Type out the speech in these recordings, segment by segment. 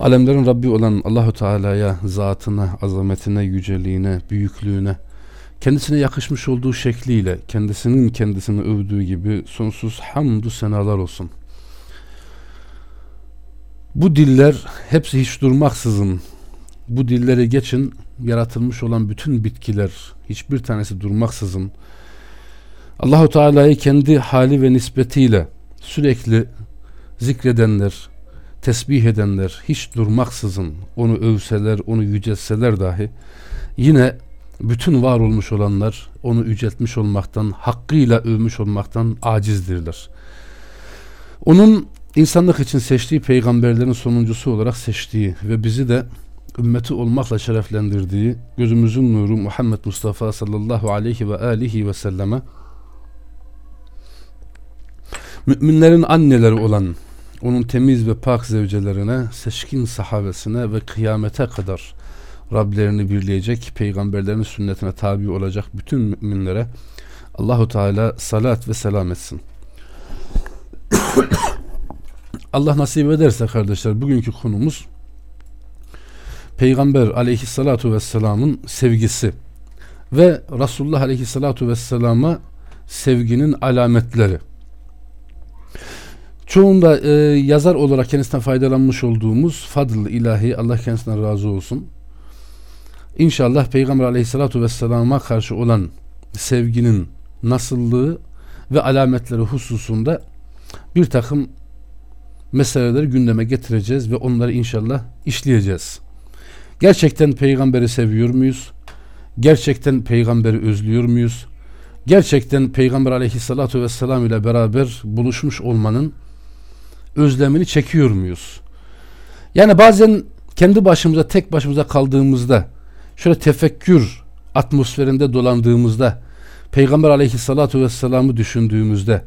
Alemlerin Rabbi olan Allahu Teala'ya, zatına, azametine, yüceliğine, büyüklüğüne, kendisine yakışmış olduğu şekliyle, kendisinin kendisini övdüğü gibi sonsuz hamdü senalar olsun. Bu diller hepsi hiç durmaksızın, bu dilleri geçin, yaratılmış olan bütün bitkiler, hiçbir tanesi durmaksızın, Allahu Teala'yı kendi hali ve nispetiyle sürekli zikredenler, tesbih edenler hiç durmaksızın onu övseler, onu yüceltseler dahi yine bütün var olmuş olanlar onu yüceltmiş olmaktan, hakkıyla övmüş olmaktan acizdirler. Onun insanlık için seçtiği peygamberlerin sonuncusu olarak seçtiği ve bizi de ümmeti olmakla şereflendirdiği gözümüzün nuru Muhammed Mustafa sallallahu aleyhi ve alihi ve selleme müminlerin anneleri olan onun temiz ve pak zevcelerine, seçkin sahabesine ve kıyamete kadar Rablerini birleyecek, peygamberlerin sünnetine tabi olacak bütün müminlere Allahu Teala salat ve selam etsin. Allah nasip ederse kardeşler bugünkü konumuz Peygamber aleyhissalatu vesselamın sevgisi ve Resulullah aleyhissalatu vesselama sevginin alametleri. Çoğunda e, yazar olarak kendisinden faydalanmış olduğumuz fadl ilahi Allah kendisinden razı olsun. İnşallah Peygamber aleyhissalatu vesselama karşı olan sevginin nasıllığı ve alametleri hususunda bir takım meseleleri gündeme getireceğiz ve onları inşallah işleyeceğiz. Gerçekten peygamberi seviyor muyuz? Gerçekten peygamberi özlüyor muyuz? Gerçekten peygamber aleyhissalatu vesselam ile beraber buluşmuş olmanın özlemini çekiyor muyuz? Yani bazen kendi başımıza tek başımıza kaldığımızda şöyle tefekkür atmosferinde dolandığımızda Peygamber aleyhissalatu vesselam'ı düşündüğümüzde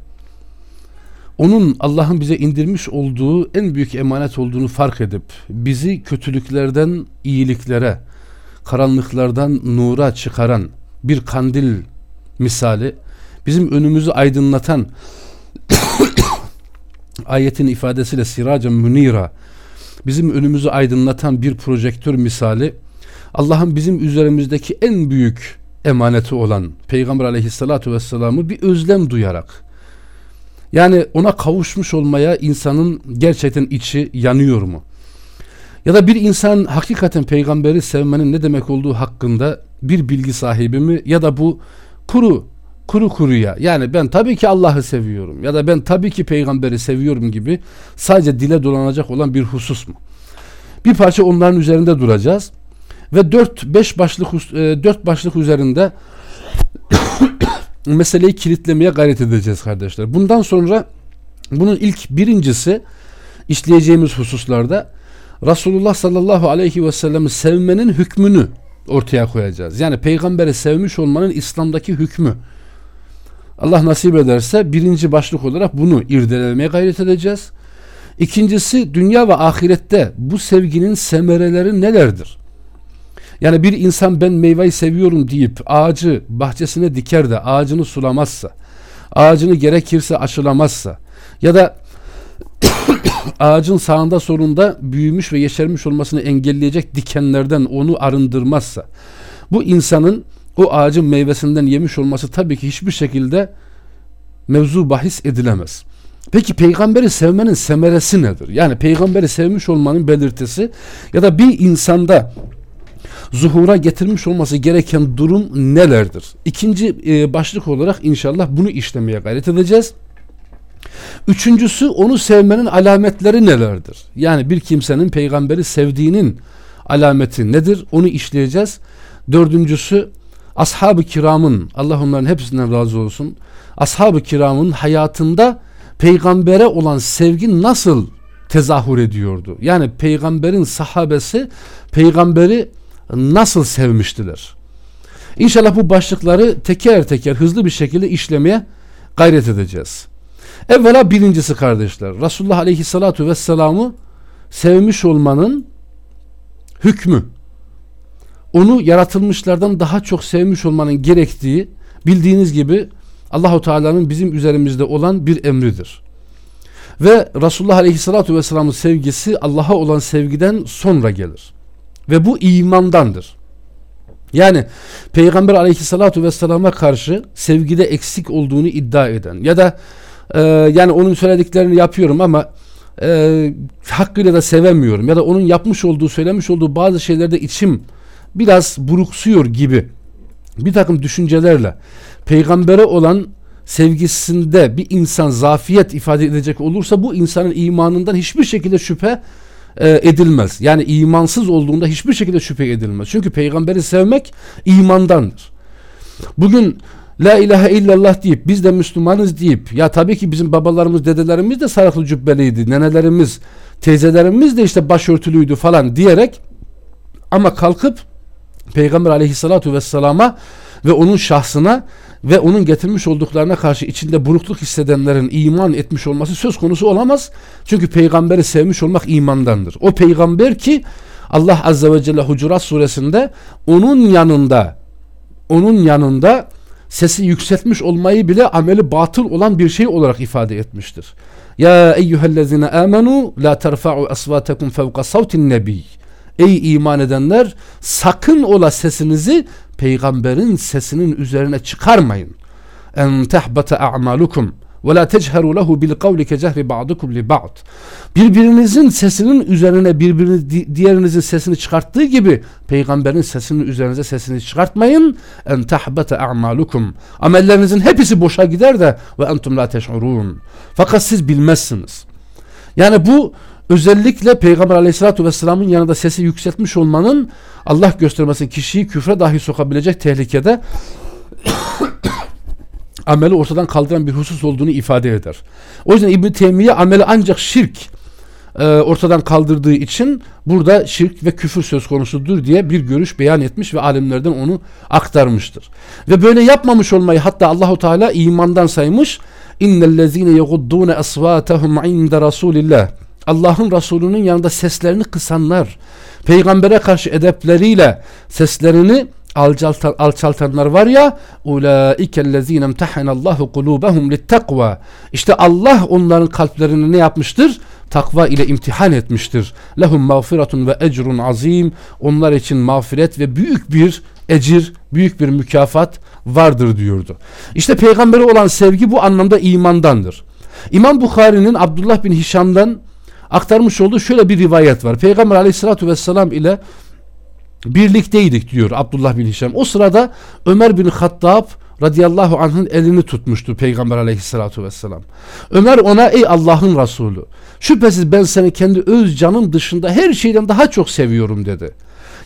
onun Allah'ın bize indirmiş olduğu en büyük emanet olduğunu fark edip bizi kötülüklerden iyiliklere, karanlıklardan nura çıkaran bir kandil misali, bizim önümüzü aydınlatan ayetin ifadesiyle siraca münira bizim önümüzü aydınlatan bir projektör misali Allah'ın bizim üzerimizdeki en büyük emaneti olan Peygamber aleyhissalatu vesselam'ı bir özlem duyarak yani ona kavuşmuş olmaya insanın gerçekten içi yanıyor mu? Ya da bir insan hakikaten peygamberi sevmenin ne demek olduğu hakkında bir bilgi sahibi mi? Ya da bu kuru kuru kuruya yani ben tabii ki Allah'ı seviyorum ya da ben tabii ki peygamberi seviyorum gibi sadece dile dolanacak olan bir husus mu? Bir parça onların üzerinde duracağız ve dört beş başlık e, dört başlık üzerinde meseleyi kilitlemeye gayret edeceğiz kardeşler. Bundan sonra bunun ilk birincisi işleyeceğimiz hususlarda Resulullah sallallahu aleyhi ve sellem'i sevmenin hükmünü ortaya koyacağız. Yani peygamberi sevmiş olmanın İslam'daki hükmü. Allah nasip ederse birinci başlık olarak bunu irdelemeye gayret edeceğiz. İkincisi dünya ve ahirette bu sevginin semereleri nelerdir? Yani bir insan ben meyveyi seviyorum deyip ağacı bahçesine diker de ağacını sulamazsa, ağacını gerekirse aşılamazsa ya da ağacın sağında solunda büyümüş ve yeşermiş olmasını engelleyecek dikenlerden onu arındırmazsa bu insanın o ağacın meyvesinden yemiş olması tabii ki hiçbir şekilde mevzu bahis edilemez. Peki peygamberi sevmenin semeresi nedir? Yani peygamberi sevmiş olmanın belirtisi ya da bir insanda zuhura getirmiş olması gereken durum nelerdir? İkinci e, başlık olarak inşallah bunu işlemeye gayret edeceğiz. Üçüncüsü onu sevmenin alametleri nelerdir? Yani bir kimsenin peygamberi sevdiğinin alameti nedir? Onu işleyeceğiz. Dördüncüsü ashab-ı kiramın Allah onların hepsinden razı olsun. Ashab-ı kiramın hayatında peygambere olan sevgi nasıl tezahür ediyordu. Yani peygamberin sahabesi peygamberi nasıl sevmiştiler? İnşallah bu başlıkları teker teker hızlı bir şekilde işlemeye gayret edeceğiz. Evvela birincisi kardeşler. Resulullah Aleyhisselatü Vesselam'ı sevmiş olmanın hükmü. Onu yaratılmışlardan daha çok sevmiş olmanın gerektiği bildiğiniz gibi Allahu Teala'nın bizim üzerimizde olan bir emridir. Ve Resulullah Aleyhisselatü Vesselam'ın sevgisi Allah'a olan sevgiden sonra gelir. Ve bu imandandır. Yani Peygamber Aleyhisselatü Vesselam'a karşı sevgide eksik olduğunu iddia eden ya da e, yani onun söylediklerini yapıyorum ama e, hakkıyla da sevemiyorum ya da onun yapmış olduğu söylemiş olduğu bazı şeylerde içim biraz buruksuyor gibi bir takım düşüncelerle peygambere olan sevgisinde bir insan zafiyet ifade edecek olursa bu insanın imanından hiçbir şekilde şüphe e, edilmez. Yani imansız olduğunda hiçbir şekilde şüphe edilmez. Çünkü peygamberi sevmek imandandır. Bugün La ilahe illallah deyip biz de Müslümanız deyip ya tabii ki bizim babalarımız dedelerimiz de sarıklı cübbeliydi. Nenelerimiz teyzelerimiz de işte başörtülüydü falan diyerek ama kalkıp Peygamber aleyhissalatu vesselama ve onun şahsına ve onun getirmiş olduklarına karşı içinde burukluk hissedenlerin iman etmiş olması söz konusu olamaz. Çünkü peygamberi sevmiş olmak imandandır. O peygamber ki Allah azze ve celle Hucurat suresinde onun yanında onun yanında sesi yükseltmiş olmayı bile ameli batıl olan bir şey olarak ifade etmiştir. Ya eyyühellezine amenu la terfa'u asvatekum fevka savtin nebiy. Ey iman edenler sakın ola sesinizi peygamberin sesinin üzerine çıkarmayın. En tehbata a'malukum ve la techeru lehu bil kavli ke cehri ba'dukum li ba'd. Birbirinizin sesinin üzerine birbirini diğerinizin sesini çıkarttığı gibi peygamberin sesinin üzerinize sesini çıkartmayın. En tahbata a'malukum. Amellerinizin hepsi boşa gider de ve entum la teş'urun. Fakat siz bilmezsiniz. Yani bu özellikle Peygamber aleyhissalatü vesselamın yanında sesi yükseltmiş olmanın Allah göstermesin kişiyi küfre dahi sokabilecek tehlikede ameli ortadan kaldıran bir husus olduğunu ifade eder. O yüzden İbn Teymiye ameli ancak şirk e, ortadan kaldırdığı için burada şirk ve küfür söz konusudur diye bir görüş beyan etmiş ve alimlerden onu aktarmıştır. Ve böyle yapmamış olmayı hatta Allahu Teala imandan saymış. İnnellezine yeguddune asvatahum inde Rasulillah. Allah'ın Resulü'nün yanında seslerini kısanlar, peygambere karşı edepleriyle seslerini alçaltan, alçaltanlar var ya ulaikellezine imtahanallahu kulubahum littakva işte Allah onların kalplerini ne yapmıştır? Takva ile imtihan etmiştir. Lehum mağfiretun ve ecrun azim. Onlar için mağfiret ve büyük bir ecir, büyük bir mükafat vardır diyordu. İşte peygambere olan sevgi bu anlamda imandandır. İmam Bukhari'nin Abdullah bin Hişam'dan aktarmış olduğu şöyle bir rivayet var. Peygamber aleyhissalatü vesselam ile birlikteydik diyor Abdullah bin Hişam. O sırada Ömer bin Hattab radıyallahu anh'ın elini tutmuştu Peygamber aleyhissalatu vesselam. Ömer ona ey Allah'ın Resulü şüphesiz ben seni kendi öz canım dışında her şeyden daha çok seviyorum dedi.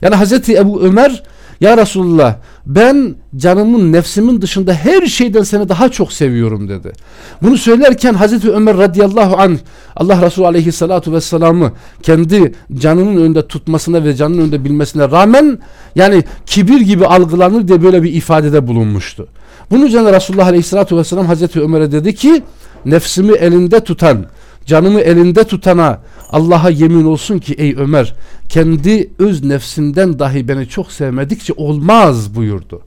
Yani Hazreti Ebu Ömer ya Resulullah ben canımın nefsimin dışında her şeyden seni daha çok seviyorum dedi. Bunu söylerken Hazreti Ömer radıyallahu anh Allah Resulü aleyhissalatu vesselam'ı kendi canının önünde tutmasına ve canının önünde bilmesine rağmen yani kibir gibi algılanır diye böyle bir ifadede bulunmuştu. Bunun üzerine Resulullah aleyhissalatu vesselam Hazreti Ömer'e dedi ki nefsimi elinde tutan canımı elinde tutana Allah'a yemin olsun ki ey Ömer kendi öz nefsinden dahi beni çok sevmedikçe olmaz buyurdu.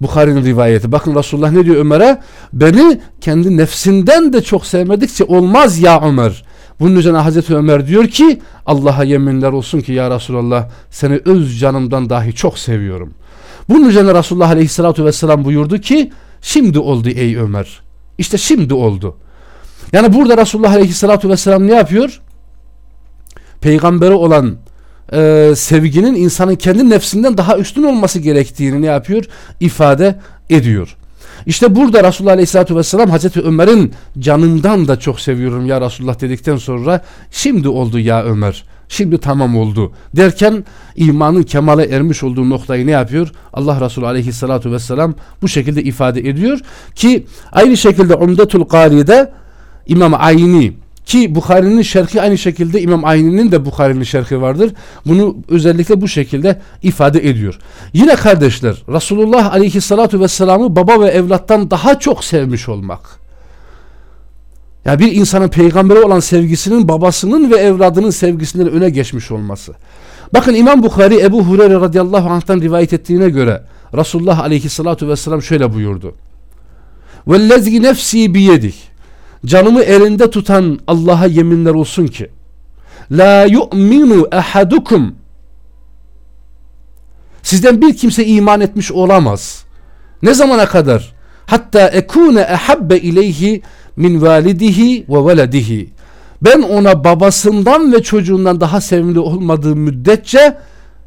Bukhari'nin rivayeti. Bakın Resulullah ne diyor Ömer'e? Beni kendi nefsinden de çok sevmedikçe olmaz ya Ömer. Bunun üzerine Hazreti Ömer diyor ki Allah'a yeminler olsun ki ya Resulallah seni öz canımdan dahi çok seviyorum. Bunun üzerine Resulullah Aleyhisselatü Vesselam buyurdu ki şimdi oldu ey Ömer. İşte şimdi oldu. Yani burada Resulullah Aleyhisselatü Vesselam ne yapıyor? Peygambere olan e, sevginin insanın kendi nefsinden daha üstün olması gerektiğini ne yapıyor? İfade ediyor. İşte burada Resulullah Aleyhisselatü Vesselam Hazreti Ömer'in canımdan da çok seviyorum ya Resulullah dedikten sonra şimdi oldu ya Ömer şimdi tamam oldu derken imanın kemale ermiş olduğu noktayı ne yapıyor? Allah Resulü Aleyhisselatü Vesselam bu şekilde ifade ediyor ki aynı şekilde Umdetul Qari'de İmam Ayni Ki Bukhari'nin şerhi aynı şekilde İmam Ayni'nin de Bukhari'nin şerhi vardır. Bunu özellikle bu şekilde ifade ediyor. Yine kardeşler Resulullah Aleyhisselatü Vesselam'ı baba ve evlattan daha çok sevmiş olmak. Ya bir insanın peygambere olan sevgisinin babasının ve evladının sevgisinden öne geçmiş olması. Bakın İmam Bukhari Ebu Hureyre radıyallahu anh'tan rivayet ettiğine göre Resulullah aleyhissalatu vesselam şöyle buyurdu. Vellezgi nefsi biyedik. Canımı elinde tutan Allah'a yeminler olsun ki La yu'minu ahadukum Sizden bir kimse iman etmiş olamaz. Ne zamana kadar? Hatta ekune ehabbe ileyhi min validihi ve veledihi. Ben ona babasından ve çocuğundan daha sevimli olmadığı müddetçe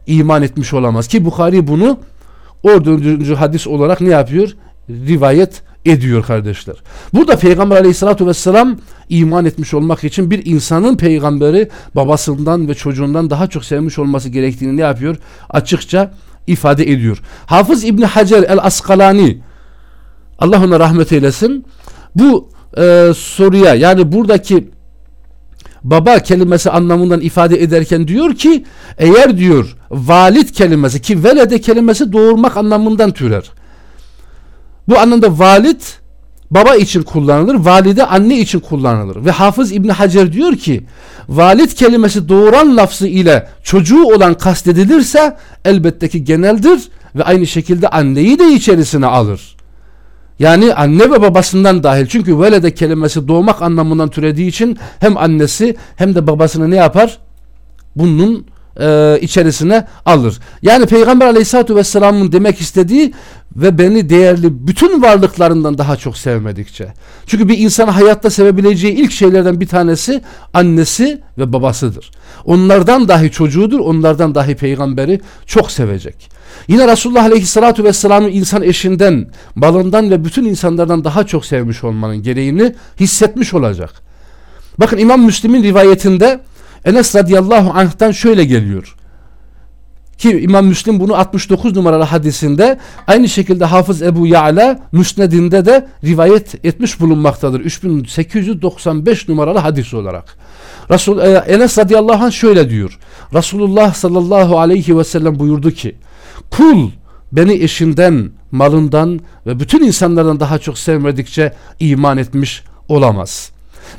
iman etmiş olamaz. Ki Bukhari bunu o dördüncü hadis olarak ne yapıyor? Rivayet ediyor kardeşler. Burada Peygamber aleyhissalatü vesselam iman etmiş olmak için bir insanın peygamberi babasından ve çocuğundan daha çok sevmiş olması gerektiğini ne yapıyor? Açıkça ifade ediyor. Hafız İbni Hacer el Askalani Allah ona rahmet eylesin. Bu e, soruya yani buradaki baba kelimesi anlamından ifade ederken diyor ki eğer diyor valid kelimesi ki velede kelimesi doğurmak anlamından türer. Bu anlamda valid baba için kullanılır, valide anne için kullanılır. Ve Hafız İbni Hacer diyor ki valid kelimesi doğuran lafzı ile çocuğu olan kastedilirse elbette ki geneldir ve aynı şekilde anneyi de içerisine alır. Yani anne ve babasından dahil. Çünkü velede kelimesi doğmak anlamından türediği için hem annesi hem de babasını ne yapar? Bunun e, içerisine alır. Yani Peygamber aleyhissalatü vesselamın demek istediği ve beni değerli bütün varlıklarından daha çok sevmedikçe. Çünkü bir insan hayatta sevebileceği ilk şeylerden bir tanesi annesi ve babasıdır. Onlardan dahi çocuğudur, onlardan dahi peygamberi çok sevecek. Yine Resulullah Aleyhisselatü Vesselam'ı insan eşinden, balından ve bütün insanlardan daha çok sevmiş olmanın gereğini hissetmiş olacak. Bakın İmam Müslim'in rivayetinde Enes radıyallahu anh'tan şöyle geliyor. Ki İmam Müslim bunu 69 numaralı hadisinde aynı şekilde Hafız Ebu Ya'la Müsned'inde de rivayet etmiş bulunmaktadır. 3895 numaralı hadis olarak. Resul, e, Enes radıyallahu anh şöyle diyor. Resulullah sallallahu aleyhi ve sellem buyurdu ki Kul beni eşinden, malından ve bütün insanlardan daha çok sevmedikçe iman etmiş olamaz.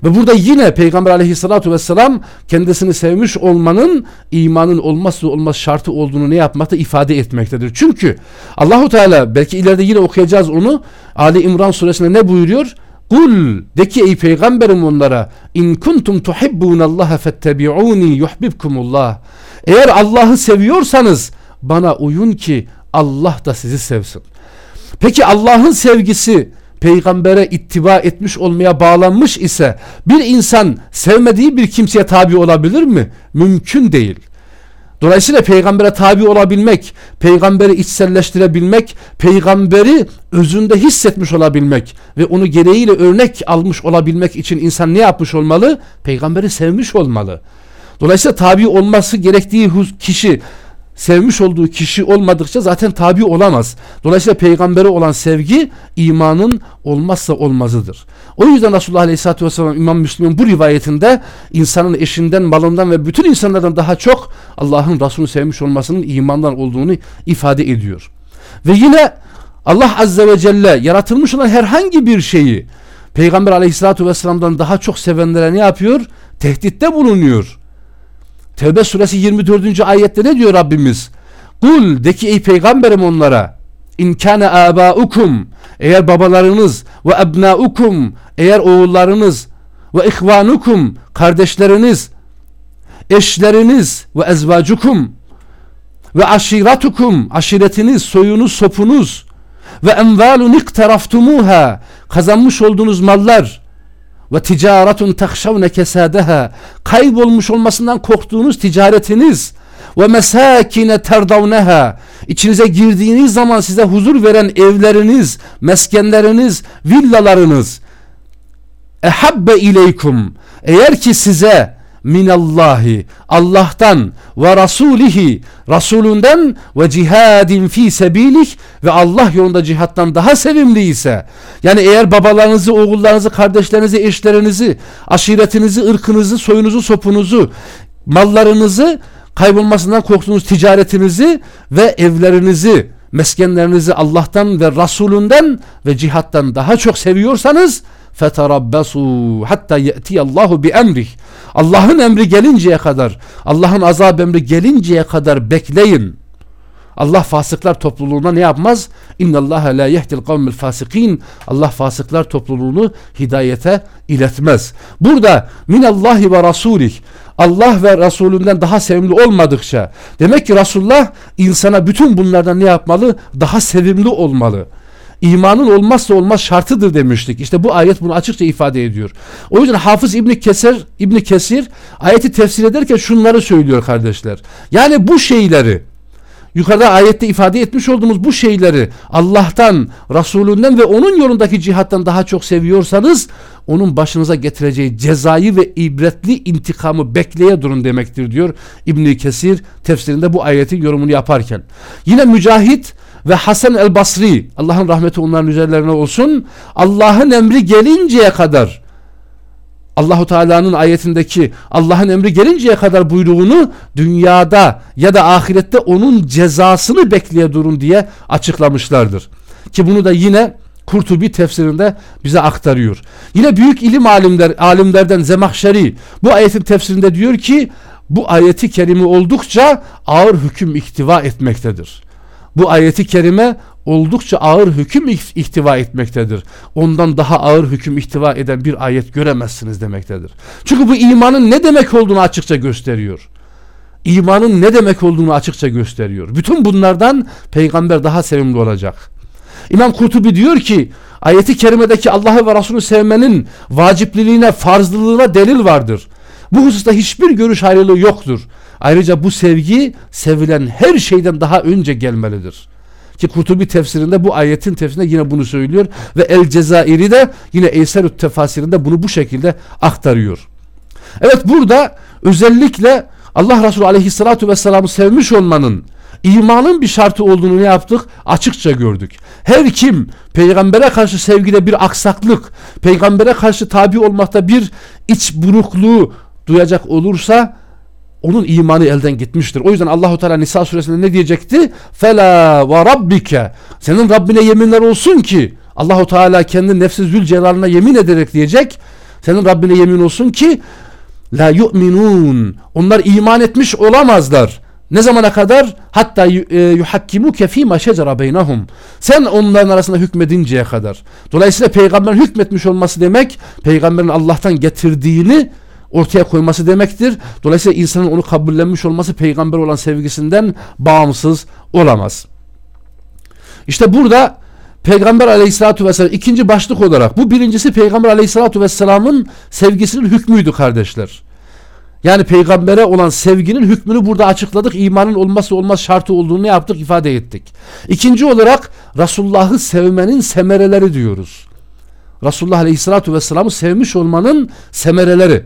Ve burada yine Peygamber aleyhissalatu vesselam kendisini sevmiş olmanın imanın olmazsa olmaz şartı olduğunu ne yapmakta ifade etmektedir. Çünkü Allahu Teala belki ileride yine okuyacağız onu Ali İmran suresinde ne buyuruyor? Kul de ki ey peygamberim onlara in kuntum tuhibbunallaha fettebi'uni yuhibbukumullah. Eğer Allah'ı seviyorsanız bana uyun ki Allah da sizi sevsin. Peki Allah'ın sevgisi peygambere ittiba etmiş olmaya bağlanmış ise bir insan sevmediği bir kimseye tabi olabilir mi? Mümkün değil. Dolayısıyla peygambere tabi olabilmek, peygamberi içselleştirebilmek, peygamberi özünde hissetmiş olabilmek ve onu gereğiyle örnek almış olabilmek için insan ne yapmış olmalı? Peygamberi sevmiş olmalı. Dolayısıyla tabi olması gerektiği kişi sevmiş olduğu kişi olmadıkça zaten tabi olamaz. Dolayısıyla peygambere olan sevgi imanın olmazsa olmazıdır. O yüzden Resulullah Aleyhisselatü Vesselam İmam Müslim'in bu rivayetinde insanın eşinden, malından ve bütün insanlardan daha çok Allah'ın Resulü sevmiş olmasının imandan olduğunu ifade ediyor. Ve yine Allah Azze ve Celle yaratılmış olan herhangi bir şeyi Peygamber Aleyhisselatü Vesselam'dan daha çok sevenlere ne yapıyor? Tehditte bulunuyor. Tevbe suresi 24. ayette ne diyor Rabbimiz? Kul de ki ey peygamberim onlara İn kana abaukum eğer babalarınız ve ebnaukum eğer oğullarınız ve ihvanukum kardeşleriniz eşleriniz ve ezvacukum ve aşiratukum aşiretiniz soyunuz sopunuz ve envalun iktaraftumuha kazanmış olduğunuz mallar ve ticaretun tahşavne kesadeha. Kaybolmuş olmasından korktuğunuz ticaretiniz ve mesakine terdavneha. İçinize girdiğiniz zaman size huzur veren evleriniz, meskenleriniz, villalarınız. Ehabbe ileykum. Eğer ki size minallahi Allah'tan ve rasulihi Resulünden ve cihadin fi sebilih ve Allah yolunda cihattan daha sevimli ise yani eğer babalarınızı, oğullarınızı, kardeşlerinizi, eşlerinizi, aşiretinizi, ırkınızı, soyunuzu, sopunuzu, mallarınızı kaybolmasından korktuğunuz ticaretinizi ve evlerinizi, meskenlerinizi Allah'tan ve Resulünden ve cihattan daha çok seviyorsanız feterabbasu hatta Allahu bi emrih. Allah'ın emri gelinceye kadar, Allah'ın azab emri gelinceye kadar bekleyin. Allah fasıklar topluluğuna ne yapmaz? İnna Allah la yehdil kavmil fasikin. Allah fasıklar topluluğunu hidayete iletmez. Burada minallahi ve rasulih. Allah ve Resulünden daha sevimli olmadıkça demek ki Resulullah insana bütün bunlardan ne yapmalı? Daha sevimli olmalı. İmanın olmazsa olmaz şartıdır demiştik. İşte bu ayet bunu açıkça ifade ediyor. O yüzden Hafız İbni Kesir, İbni Kesir ayeti tefsir ederken şunları söylüyor kardeşler. Yani bu şeyleri yukarıda ayette ifade etmiş olduğumuz bu şeyleri Allah'tan, Resulünden ve onun yolundaki cihattan daha çok seviyorsanız onun başınıza getireceği cezayı ve ibretli intikamı bekleye durun demektir diyor İbn Kesir tefsirinde bu ayetin yorumunu yaparken. Yine Mücahit ve Hasan el Basri Allah'ın rahmeti onların üzerlerine olsun Allah'ın emri gelinceye kadar Allahu Teala'nın ayetindeki Allah'ın emri gelinceye kadar buyruğunu dünyada ya da ahirette onun cezasını bekleye durun diye açıklamışlardır. Ki bunu da yine Kurtubi tefsirinde bize aktarıyor. Yine büyük ilim alimler, alimlerden Zemahşeri bu ayetin tefsirinde diyor ki bu ayeti kerime oldukça ağır hüküm ihtiva etmektedir. Bu ayeti kerime oldukça ağır hüküm ihtiva etmektedir. Ondan daha ağır hüküm ihtiva eden bir ayet göremezsiniz demektedir. Çünkü bu imanın ne demek olduğunu açıkça gösteriyor. İmanın ne demek olduğunu açıkça gösteriyor. Bütün bunlardan peygamber daha sevimli olacak. İmam Kurtubi diyor ki ayeti kerimedeki Allah'ı ve Resulü sevmenin vacipliliğine, farzlılığına delil vardır. Bu hususta hiçbir görüş ayrılığı yoktur. Ayrıca bu sevgi sevilen her şeyden daha önce gelmelidir. Ki Kurtubi tefsirinde bu ayetin tefsirinde yine bunu söylüyor ve El Cezairi de yine Eyserüt tefasirinde bunu bu şekilde aktarıyor. Evet burada özellikle Allah Resulü aleyhissalatu vesselam'ı sevmiş olmanın imanın bir şartı olduğunu ne yaptık? Açıkça gördük. Her kim peygambere karşı sevgide bir aksaklık, peygambere karşı tabi olmakta bir iç burukluğu duyacak olursa onun imanı elden gitmiştir. O yüzden Allahu Teala Nisa suresinde ne diyecekti? Fela ve rabbike. Senin Rabbine yeminler olsun ki Allahu Teala kendi nefsi zülcelalına yemin ederek diyecek. Senin Rabbine yemin olsun ki la yu'minun. Onlar iman etmiş olamazlar. Ne zamana kadar? Hatta e, yuhakkimuke fîmâ şecera beynahum. Sen onların arasında hükmedinceye kadar. Dolayısıyla peygamberin hükmetmiş olması demek peygamberin Allah'tan getirdiğini ortaya koyması demektir. Dolayısıyla insanın onu kabullenmiş olması peygamber olan sevgisinden bağımsız olamaz. İşte burada Peygamber aleyhissalatü vesselam ikinci başlık olarak bu birincisi Peygamber aleyhissalatü vesselamın sevgisinin hükmüydü kardeşler. Yani peygambere olan sevginin hükmünü burada açıkladık. İmanın olması olmaz şartı olduğunu yaptık ifade ettik. İkinci olarak Resulullah'ı sevmenin semereleri diyoruz. Resulullah Aleyhisselatü Vesselam'ı sevmiş olmanın semereleri.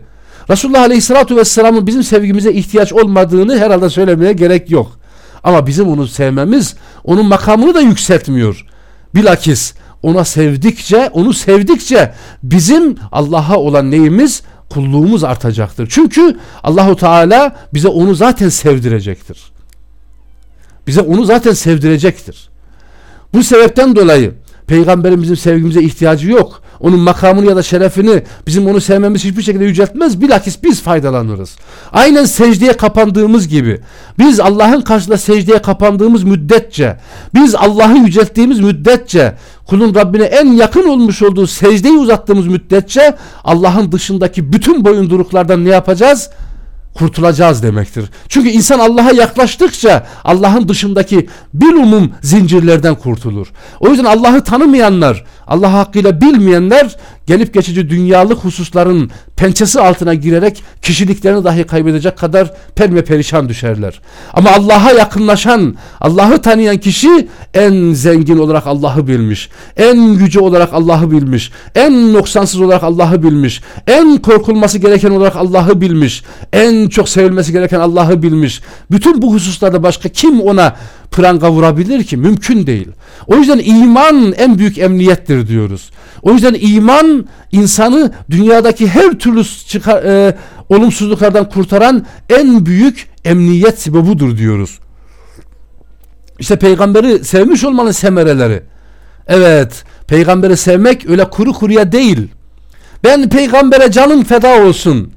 Resulullah Aleyhisselatü Vesselam'ın bizim sevgimize ihtiyaç olmadığını herhalde söylemeye gerek yok. Ama bizim onu sevmemiz onun makamını da yükseltmiyor. Bilakis ona sevdikçe, onu sevdikçe bizim Allah'a olan neyimiz? kulluğumuz artacaktır. Çünkü Allahu Teala bize onu zaten sevdirecektir. Bize onu zaten sevdirecektir. Bu sebepten dolayı Peygamberin bizim sevgimize ihtiyacı yok. Onun makamını ya da şerefini bizim onu sevmemiz hiçbir şekilde yüceltmez. Bilakis biz faydalanırız. Aynen secdeye kapandığımız gibi. Biz Allah'ın karşısında secdeye kapandığımız müddetçe, biz Allah'ı yücelttiğimiz müddetçe, kulun Rabbine en yakın olmuş olduğu secdeyi uzattığımız müddetçe Allah'ın dışındaki bütün boyunduruklardan ne yapacağız? Kurtulacağız demektir. Çünkü insan Allah'a yaklaştıkça Allah'ın dışındaki bir umum zincirlerden kurtulur. O yüzden Allah'ı tanımayanlar, Allah hakkıyla bilmeyenler gelip geçici dünyalık hususların pençesi altına girerek kişiliklerini dahi kaybedecek kadar perme perişan düşerler. Ama Allah'a yakınlaşan, Allah'ı tanıyan kişi en zengin olarak Allah'ı bilmiş, en yüce olarak Allah'ı bilmiş, en noksansız olarak Allah'ı bilmiş, en korkulması gereken olarak Allah'ı bilmiş, en çok sevilmesi gereken Allah'ı bilmiş. Bütün bu hususlarda başka kim ona pranga vurabilir ki? Mümkün değil. O yüzden iman en büyük emniyettir diyoruz. O yüzden iman insanı dünyadaki her türlü çıkar, e, olumsuzluklardan kurtaran en büyük emniyet sebebudur diyoruz. İşte peygamberi sevmiş olmanın semereleri. Evet, peygamberi sevmek öyle kuru kuruya değil. Ben peygambere canım feda olsun.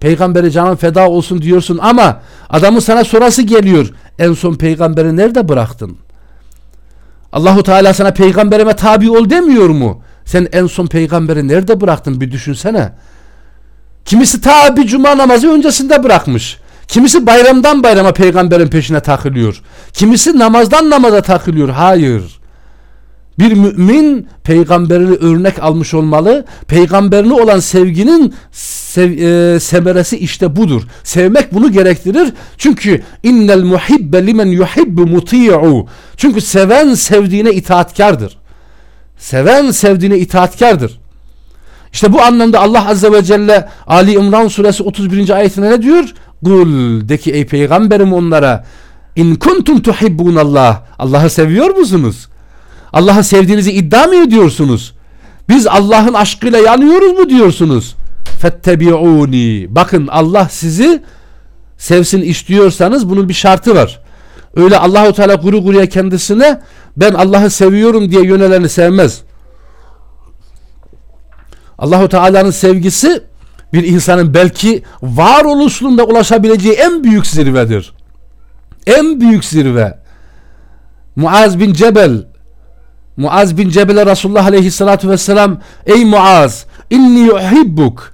Peygambere canım feda olsun diyorsun ama adamın sana sorası geliyor. En son peygamberi nerede bıraktın? Allahu Teala sana peygamberime tabi ol demiyor mu? Sen en son peygamberi nerede bıraktın bir düşünsene. Kimisi ta bir cuma namazı öncesinde bırakmış. Kimisi bayramdan bayrama peygamberin peşine takılıyor. Kimisi namazdan namaza takılıyor. Hayır. Bir mümin peygamberini örnek almış olmalı. Peygamberine olan sevginin sev, e, semeresi işte budur. Sevmek bunu gerektirir. Çünkü innel muhibbe limen yuhibbu muti'u. Çünkü seven sevdiğine itaatkardır. Seven sevdiğine itaatkardır. İşte bu anlamda Allah Azze ve Celle Ali İmran suresi 31. ayetine ne diyor? Kul de ki ey peygamberim onlara in kuntum tuhibbunallah Allah'ı seviyor musunuz? Allah'ı sevdiğinizi iddia mı ediyorsunuz? Biz Allah'ın aşkıyla yanıyoruz mu diyorsunuz? Fettebi'uni. Bakın Allah sizi sevsin istiyorsanız bunun bir şartı var. Öyle Allahu Teala kuru kuruya kendisine ben Allah'ı seviyorum diye yöneleni sevmez. Allahu Teala'nın sevgisi bir insanın belki varoluşluğunda ulaşabileceği en büyük zirvedir. En büyük zirve. Muaz bin Cebel Muaz bin Cebel'e Resulullah aleyhissalatu vesselam ey Muaz inni yuhibbuk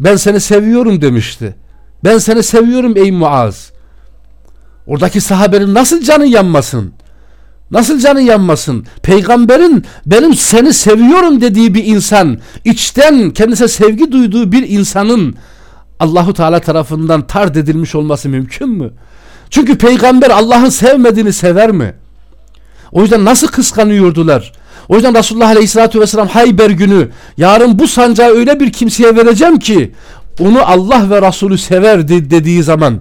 ben seni seviyorum demişti. Ben seni seviyorum ey Muaz. Oradaki sahabenin nasıl canı yanmasın? Nasıl canı yanmasın? Peygamberin benim seni seviyorum dediği bir insan, içten kendisine sevgi duyduğu bir insanın Allahu Teala tarafından tard edilmiş olması mümkün mü? Çünkü peygamber Allah'ın sevmediğini sever mi? O yüzden nasıl kıskanıyordular? O yüzden Resulullah Aleyhisselatü Vesselam Hayber günü yarın bu sancağı öyle bir kimseye vereceğim ki onu Allah ve Resulü sever dediği zaman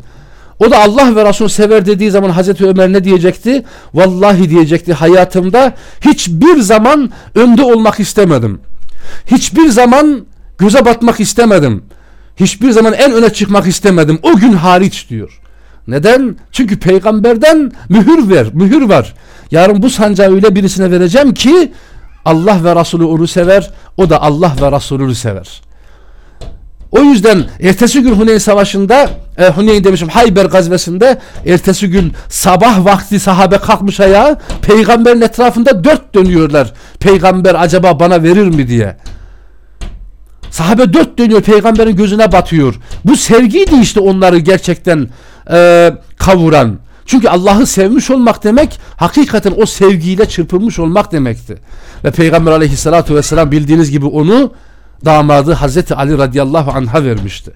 o da Allah ve Resulü sever dediği zaman Hazreti Ömer ne diyecekti? Vallahi diyecekti hayatımda hiçbir zaman önde olmak istemedim. Hiçbir zaman göze batmak istemedim. Hiçbir zaman en öne çıkmak istemedim. O gün hariç diyor. Neden? Çünkü peygamberden mühür ver, mühür var. Yarın bu sancağı öyle birisine vereceğim ki Allah ve Resulü onu sever, o da Allah ve Resulü'nü sever. O yüzden ertesi gün Huneyn Savaşı'nda e, Huneyn demişim Hayber gazvesinde ertesi gün sabah vakti sahabe kalkmış ayağa peygamberin etrafında dört dönüyorlar. Peygamber acaba bana verir mi diye. Sahabe dört dönüyor peygamberin gözüne batıyor. Bu sevgiydi işte onları gerçekten e, kavuran. Çünkü Allah'ı sevmiş olmak demek hakikaten o sevgiyle çırpılmış olmak demekti. Ve Peygamber aleyhissalatu vesselam bildiğiniz gibi onu damadı Hazreti Ali radıyallahu anh'a vermişti.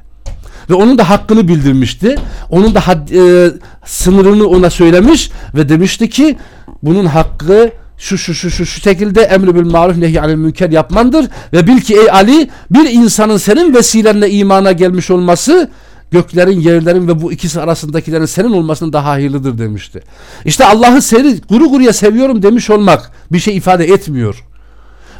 Ve onun da hakkını bildirmişti. Onun da had, e, sınırını ona söylemiş ve demişti ki bunun hakkı şu şu şu şu şu şekilde emri bil maruf nehy anil münker yapmandır ve bil ki ey Ali bir insanın senin vesilenle imana gelmiş olması göklerin, yerlerin ve bu ikisi arasındakilerin senin olmasının daha hayırlıdır demişti. İşte Allah'ı seni kuru kuruya seviyorum demiş olmak bir şey ifade etmiyor.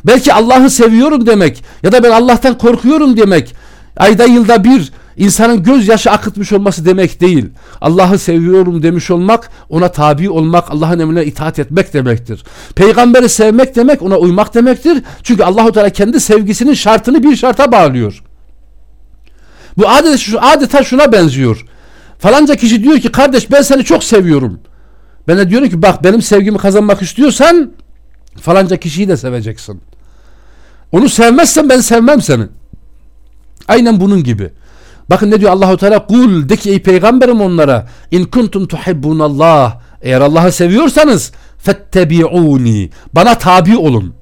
Belki Allah'ı seviyorum demek ya da ben Allah'tan korkuyorum demek ayda yılda bir insanın gözyaşı akıtmış olması demek değil. Allah'ı seviyorum demiş olmak, ona tabi olmak, Allah'ın emrine itaat etmek demektir. Peygamberi sevmek demek, ona uymak demektir. Çünkü Allahu Teala kendi sevgisinin şartını bir şarta bağlıyor. Bu adeta, adeta şuna benziyor. Falanca kişi diyor ki kardeş ben seni çok seviyorum. Ben de diyorum ki bak benim sevgimi kazanmak istiyorsan falanca kişiyi de seveceksin. Onu sevmezsen ben sevmem seni. Aynen bunun gibi. Bakın ne diyor Allahu Teala kul de ki ey peygamberim onlara in kuntum tuhibbunallah eğer Allah'ı seviyorsanız fettebi'uni bana tabi olun.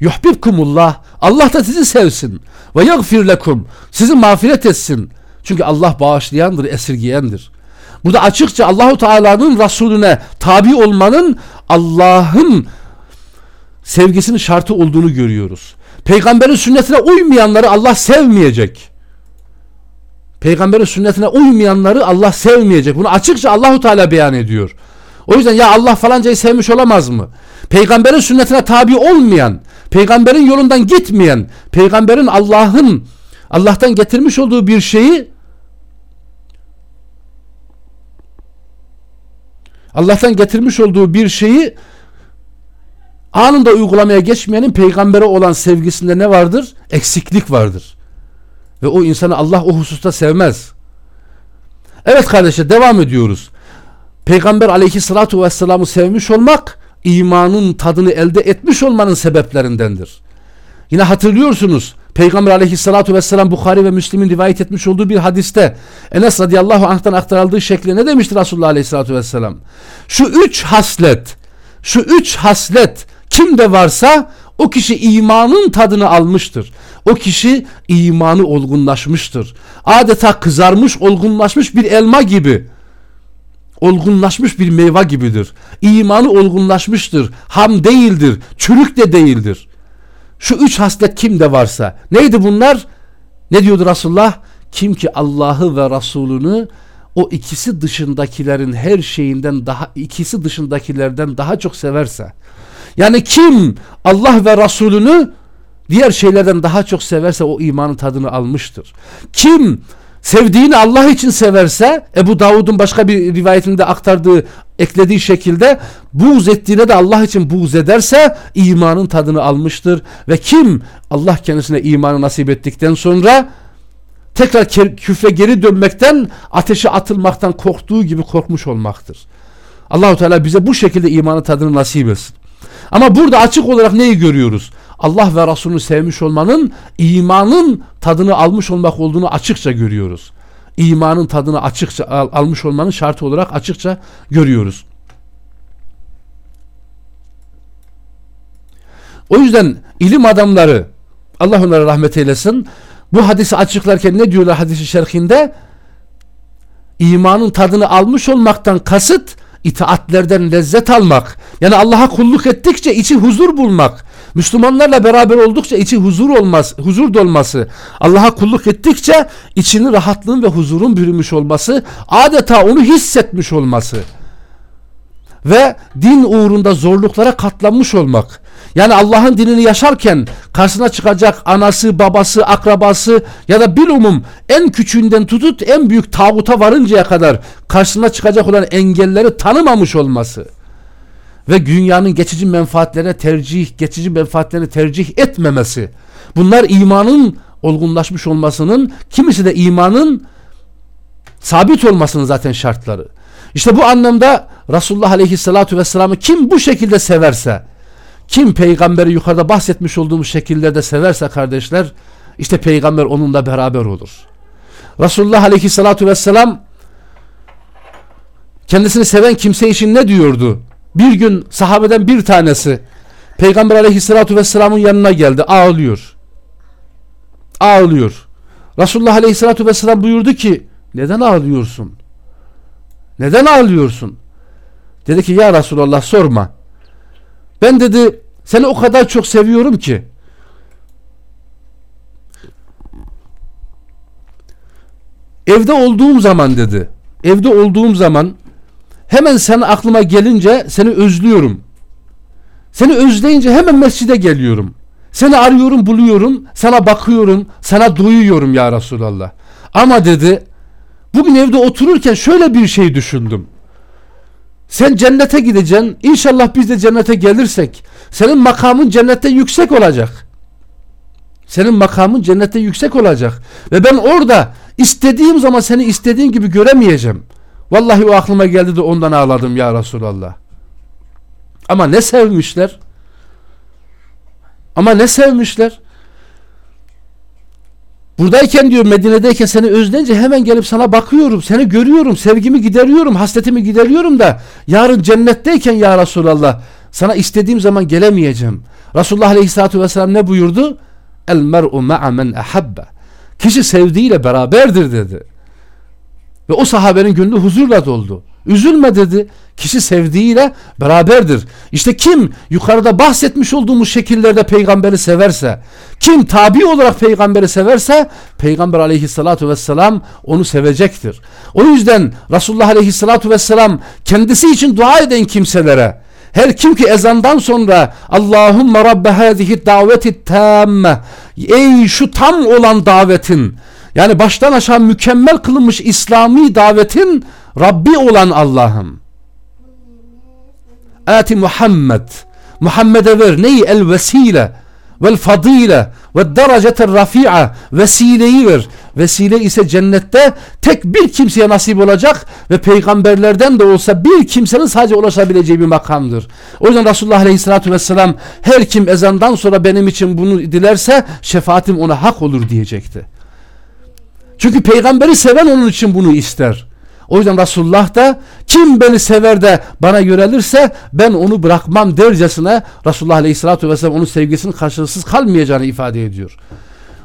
Yuhbibkumullah Allah da sizi sevsin. Ve yagfir lekum. Sizi mağfiret etsin. Çünkü Allah bağışlayandır, esirgiyendir. Burada açıkça Allahu Teala'nın Resulüne tabi olmanın Allah'ın sevgisinin şartı olduğunu görüyoruz. Peygamberin sünnetine uymayanları Allah sevmeyecek. Peygamberin sünnetine uymayanları Allah sevmeyecek. Bunu açıkça Allahu Teala beyan ediyor. O yüzden ya Allah falancayı sevmiş olamaz mı? Peygamberin sünnetine tabi olmayan, peygamberin yolundan gitmeyen, peygamberin Allah'ın Allah'tan getirmiş olduğu bir şeyi Allah'tan getirmiş olduğu bir şeyi anında uygulamaya geçmeyenin peygambere olan sevgisinde ne vardır? Eksiklik vardır. Ve o insanı Allah o hususta sevmez. Evet kardeşler devam ediyoruz. Peygamber aleyhissalatu vesselam'ı sevmiş olmak imanın tadını elde etmiş olmanın sebeplerindendir. Yine hatırlıyorsunuz Peygamber aleyhissalatu vesselam Bukhari ve Müslim'in rivayet etmiş olduğu bir hadiste Enes radıyallahu anh'tan aktarıldığı şekli ne demiştir Resulullah aleyhissalatu vesselam? Şu üç haslet, şu üç haslet kimde varsa o kişi imanın tadını almıştır. O kişi imanı olgunlaşmıştır. Adeta kızarmış, olgunlaşmış bir elma gibi. Olgunlaşmış bir meyve gibidir. İmanı olgunlaşmıştır. Ham değildir, çürük de değildir. Şu üç haslet kimde varsa. Neydi bunlar? Ne diyordu Resulullah? Kim ki Allah'ı ve Resulünü o ikisi dışındakilerin her şeyinden daha ikisi dışındakilerden daha çok severse. Yani kim Allah ve Resulünü diğer şeylerden daha çok severse o imanın tadını almıştır. Kim sevdiğini Allah için severse Ebu Davud'un başka bir rivayetinde aktardığı eklediği şekilde buğz ettiğine de Allah için buğz ederse imanın tadını almıştır ve kim Allah kendisine imanı nasip ettikten sonra tekrar küfre geri dönmekten ateşe atılmaktan korktuğu gibi korkmuş olmaktır. Allahu Teala bize bu şekilde imanın tadını nasip etsin. Ama burada açık olarak neyi görüyoruz? Allah ve Resulünü sevmiş olmanın imanın tadını almış olmak olduğunu açıkça görüyoruz. İmanın tadını açıkça al, almış olmanın şartı olarak açıkça görüyoruz. O yüzden ilim adamları Allah onlara rahmet eylesin bu hadisi açıklarken ne diyorlar hadisi şerhinde? İmanın tadını almış olmaktan kasıt itaatlerden lezzet almak. Yani Allah'a kulluk ettikçe içi huzur bulmak. Müslümanlarla beraber oldukça içi huzur olmaz, huzur dolması. Allah'a kulluk ettikçe içini rahatlığın ve huzurun bürümüş olması, adeta onu hissetmiş olması ve din uğrunda zorluklara katlanmış olmak. Yani Allah'ın dinini yaşarken karşısına çıkacak anası, babası, akrabası ya da bilumum en küçüğünden tutut en büyük tağuta varıncaya kadar karşısına çıkacak olan engelleri tanımamış olması ve dünyanın geçici menfaatlerine tercih, geçici menfaatlerini tercih etmemesi. Bunlar imanın olgunlaşmış olmasının, kimisi de imanın sabit olmasının zaten şartları. İşte bu anlamda Resulullah Aleyhisselatü Vesselam'ı kim bu şekilde severse, kim peygamberi yukarıda bahsetmiş olduğumuz şekillerde severse kardeşler, işte peygamber onunla beraber olur. Resulullah Aleyhisselatü Vesselam kendisini seven kimse için ne diyordu? Bir gün sahabeden bir tanesi Peygamber aleyhissalatu vesselamın yanına geldi ağlıyor. Ağlıyor. Resulullah aleyhissalatu vesselam buyurdu ki neden ağlıyorsun? Neden ağlıyorsun? Dedi ki ya Resulallah sorma. Ben dedi seni o kadar çok seviyorum ki evde olduğum zaman dedi evde olduğum zaman Hemen sen aklıma gelince seni özlüyorum. Seni özleyince hemen mescide geliyorum. Seni arıyorum, buluyorum, sana bakıyorum, sana duyuyorum ya Resulallah. Ama dedi, bugün evde otururken şöyle bir şey düşündüm. Sen cennete gideceksin. İnşallah biz de cennete gelirsek senin makamın cennette yüksek olacak. Senin makamın cennette yüksek olacak. Ve ben orada istediğim zaman seni istediğin gibi göremeyeceğim. Vallahi o aklıma geldi de ondan ağladım ya Resulallah. Ama ne sevmişler. Ama ne sevmişler. Buradayken diyor Medine'deyken seni özleyince hemen gelip sana bakıyorum. Seni görüyorum. Sevgimi gideriyorum. Hasletimi gideriyorum da yarın cennetteyken ya Resulallah sana istediğim zaman gelemeyeceğim. Resulullah Aleyhisselatü Vesselam ne buyurdu? El mer'u ma'a men ahabba. Kişi sevdiğiyle beraberdir dedi. Ve o sahabenin gönlü huzurla doldu. Üzülme dedi. Kişi sevdiğiyle beraberdir. İşte kim yukarıda bahsetmiş olduğumuz şekillerde peygamberi severse, kim tabi olarak peygamberi severse, peygamber aleyhissalatu vesselam onu sevecektir. O yüzden Resulullah aleyhissalatu vesselam kendisi için dua eden kimselere, her kim ki ezandan sonra Allahümme Rabbe hâzihi daveti tamme Ey şu tam olan davetin yani baştan aşağı mükemmel kılınmış İslami davetin Rabbi olan Allah'ım. Ati Muhammed. Muhammed'e ver neyi? El vesile vel fadile ve derecetel rafi'a vesileyi ver. Vesile ise cennette tek bir kimseye nasip olacak ve peygamberlerden de olsa bir kimsenin sadece ulaşabileceği bir makamdır. O yüzden Resulullah Aleyhisselatü Vesselam her kim ezandan sonra benim için bunu dilerse şefaatim ona hak olur diyecekti. Çünkü peygamberi seven onun için bunu ister. O yüzden Resulullah da kim beni sever de bana yönelirse ben onu bırakmam dercesine Resulullah Aleyhisselatü Vesselam onun sevgisinin karşılıksız kalmayacağını ifade ediyor.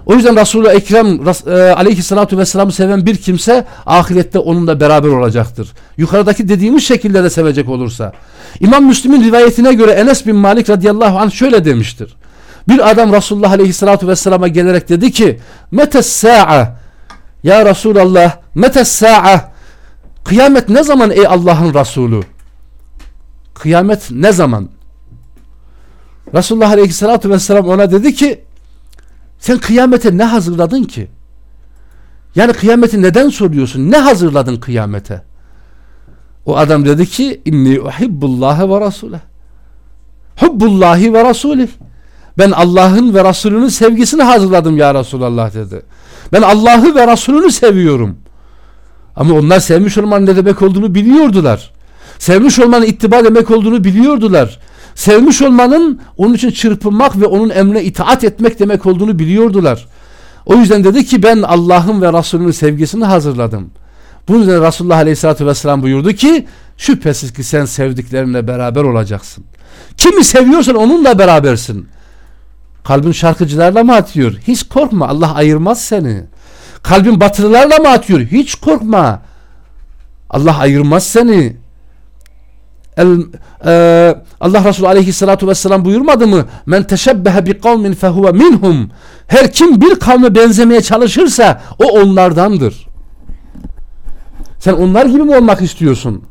O yüzden Resulullah Ekrem e, Aleyhisselatü Vesselam'ı seven bir kimse ahirette onunla beraber olacaktır. Yukarıdaki dediğimiz şekilde de sevecek olursa. İmam Müslim'in rivayetine göre Enes bin Malik radıyallahu anh şöyle demiştir. Bir adam Resulullah Aleyhisselatü Vesselam'a gelerek dedi ki Metes sa'a Ya Resulallah metes sa'a Kıyamet ne zaman ey Allah'ın Resulü? Kıyamet ne zaman? Resulullah Aleyhisselatü Vesselam ona dedi ki sen kıyamete ne hazırladın ki? Yani kıyameti neden soruyorsun? Ne hazırladın kıyamete? O adam dedi ki inni uhibbullahi ve rasule. Hubbullahi ve rasulih. Ben Allah'ın ve Resulünün sevgisini hazırladım ya Resulallah dedi. Ben Allah'ı ve Resulünü seviyorum. Ama onlar sevmiş olmanın ne demek olduğunu biliyordular. Sevmiş olmanın ittiba demek olduğunu biliyordular. Sevmiş olmanın onun için çırpınmak ve onun emrine itaat etmek demek olduğunu biliyordular. O yüzden dedi ki ben Allah'ın ve Resulünün sevgisini hazırladım. Bunun üzerine Resulullah Aleyhisselatü Vesselam buyurdu ki şüphesiz ki sen sevdiklerinle beraber olacaksın. Kimi seviyorsan onunla berabersin. Kalbin şarkıcılarla mı atıyor? Hiç korkma Allah ayırmaz seni. Kalbin batılılarla mı atıyor? Hiç korkma. Allah ayırmaz seni. El, e, Allah Resulü aleyhissalatu vesselam buyurmadı mı? Men teşebbehe bi kavmin fehuve minhum. Her kim bir kavme benzemeye çalışırsa o onlardandır. Sen onlar gibi mi olmak istiyorsun?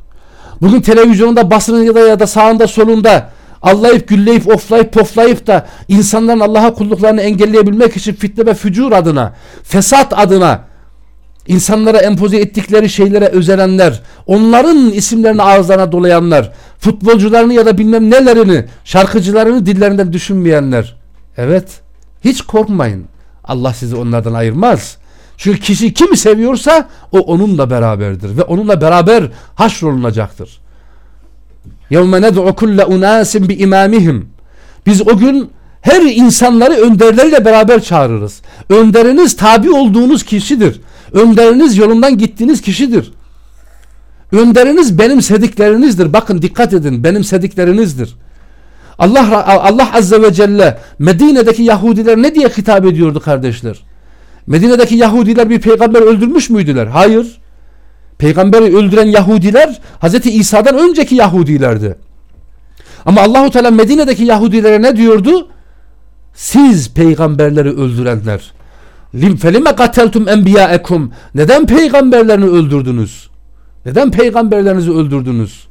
Bugün televizyonda basının ya da, ya da sağında solunda Allah'ıp gülleyip oflayıp poflayıp da insanların Allah'a kulluklarını engelleyebilmek için fitne ve fücur adına, fesat adına insanlara empoze ettikleri şeylere özenenler, onların isimlerini ağızlarına dolayanlar, futbolcularını ya da bilmem nelerini, şarkıcılarını dillerinden düşünmeyenler. Evet, hiç korkmayın. Allah sizi onlardan ayırmaz. Çünkü kişi kimi seviyorsa o onunla beraberdir ve onunla beraber haşrolunacaktır. يَوْمَ نَدْعُ كُلَّ اُنَاسٍ بِاِمَامِهِمْ Biz o gün her insanları önderleriyle beraber çağırırız. Önderiniz tabi olduğunuz kişidir. Önderiniz yolundan gittiğiniz kişidir. Önderiniz benimsediklerinizdir. Bakın dikkat edin benimsediklerinizdir. Allah Allah Azze ve Celle Medine'deki Yahudiler ne diye hitap ediyordu kardeşler? Medine'deki Yahudiler bir peygamber öldürmüş müydüler? Hayır. Peygamberi öldüren Yahudiler Hz. İsa'dan önceki Yahudilerdi. Ama Allahu Teala Medine'deki Yahudilere ne diyordu? Siz peygamberleri öldürenler. Lim felime kateltum enbiyaekum. Neden peygamberlerini öldürdünüz? Neden peygamberlerinizi öldürdünüz?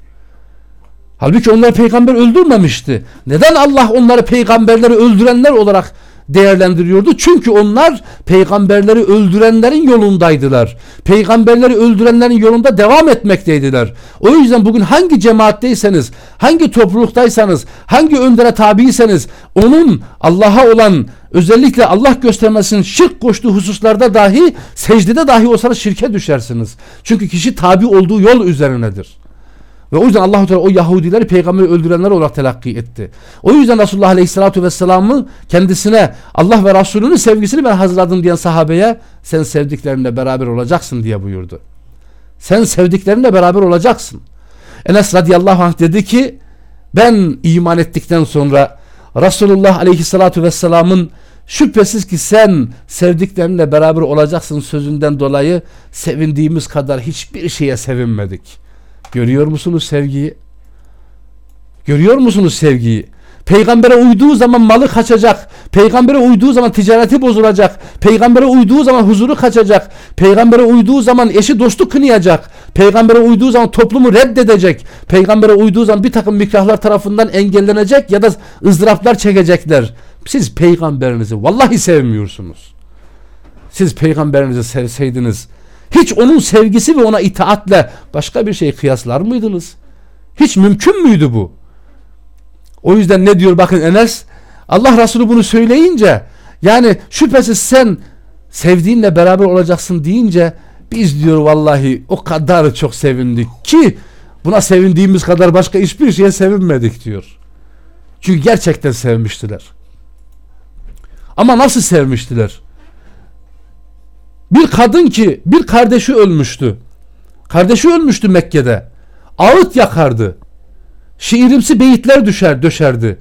Halbuki onlar peygamber öldürmemişti. Neden Allah onları peygamberleri öldürenler olarak değerlendiriyordu. Çünkü onlar peygamberleri öldürenlerin yolundaydılar. Peygamberleri öldürenlerin yolunda devam etmekteydiler. O yüzden bugün hangi cemaatteyseniz, hangi topluluktaysanız, hangi öndere tabiyseniz onun Allah'a olan özellikle Allah göstermesinin şirk koştuğu hususlarda dahi secdede dahi olsanız şirke düşersiniz. Çünkü kişi tabi olduğu yol üzerinedir. Ve o yüzden Allahu Teala o Yahudileri peygamberi öldürenler olarak telakki etti. O yüzden Resulullah Aleyhisselatü Vesselam'ı kendisine Allah ve Resulünün sevgisini ben hazırladım diyen sahabeye sen sevdiklerinle beraber olacaksın diye buyurdu. Sen sevdiklerinle beraber olacaksın. Enes radıyallahu anh dedi ki ben iman ettikten sonra Resulullah Aleyhisselatü Vesselam'ın Şüphesiz ki sen sevdiklerinle beraber olacaksın sözünden dolayı sevindiğimiz kadar hiçbir şeye sevinmedik. Görüyor musunuz sevgiyi? Görüyor musunuz sevgiyi? Peygambere uyduğu zaman malı kaçacak. Peygambere uyduğu zaman ticareti bozulacak. Peygambere uyduğu zaman huzuru kaçacak. Peygambere uyduğu zaman eşi dostu kınayacak. Peygambere uyduğu zaman toplumu reddedecek. Peygambere uyduğu zaman bir takım mikrahlar tarafından engellenecek ya da ızdıraplar çekecekler. Siz peygamberinizi vallahi sevmiyorsunuz. Siz peygamberinizi sevseydiniz hiç onun sevgisi ve ona itaatle başka bir şey kıyaslar mıydınız? Hiç mümkün müydü bu? O yüzden ne diyor bakın Enes Allah Resulü bunu söyleyince yani şüphesiz sen sevdiğinle beraber olacaksın deyince biz diyor vallahi o kadar çok sevindik ki buna sevindiğimiz kadar başka hiçbir şeye sevinmedik diyor. Çünkü gerçekten sevmiştiler. Ama nasıl sevmiştiler? Bir kadın ki bir kardeşi ölmüştü. Kardeşi ölmüştü Mekke'de. Ağıt yakardı. Şiirimsi beyitler düşer döşerdi.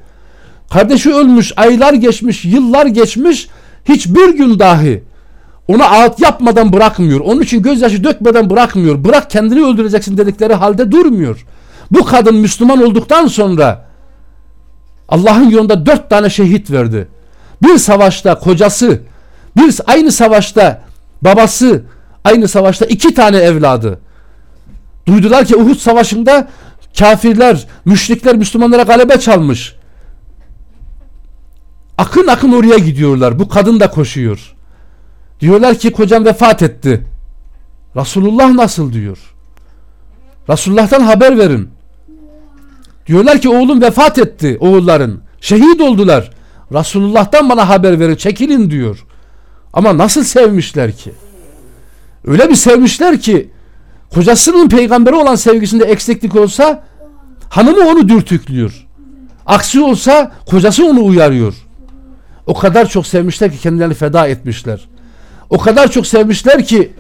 Kardeşi ölmüş, aylar geçmiş, yıllar geçmiş, hiçbir gün dahi ona ağıt yapmadan bırakmıyor. Onun için gözyaşı dökmeden bırakmıyor. Bırak kendini öldüreceksin dedikleri halde durmuyor. Bu kadın Müslüman olduktan sonra Allah'ın yolunda dört tane şehit verdi. Bir savaşta kocası, bir aynı savaşta babası, aynı savaşta iki tane evladı. Duydular ki Uhud savaşında kafirler, müşrikler Müslümanlara galebe çalmış. Akın akın oraya gidiyorlar. Bu kadın da koşuyor. Diyorlar ki kocam vefat etti. Resulullah nasıl diyor. Resulullah'tan haber verin. Diyorlar ki oğlum vefat etti oğulların. Şehit oldular. Resulullah'tan bana haber verin çekilin diyor. Ama nasıl sevmişler ki? Öyle bir sevmişler ki kocasının peygamberi olan sevgisinde eksiklik olsa hanımı onu dürtüklüyor. Aksi olsa kocası onu uyarıyor. O kadar çok sevmişler ki kendilerini feda etmişler. O kadar çok sevmişler ki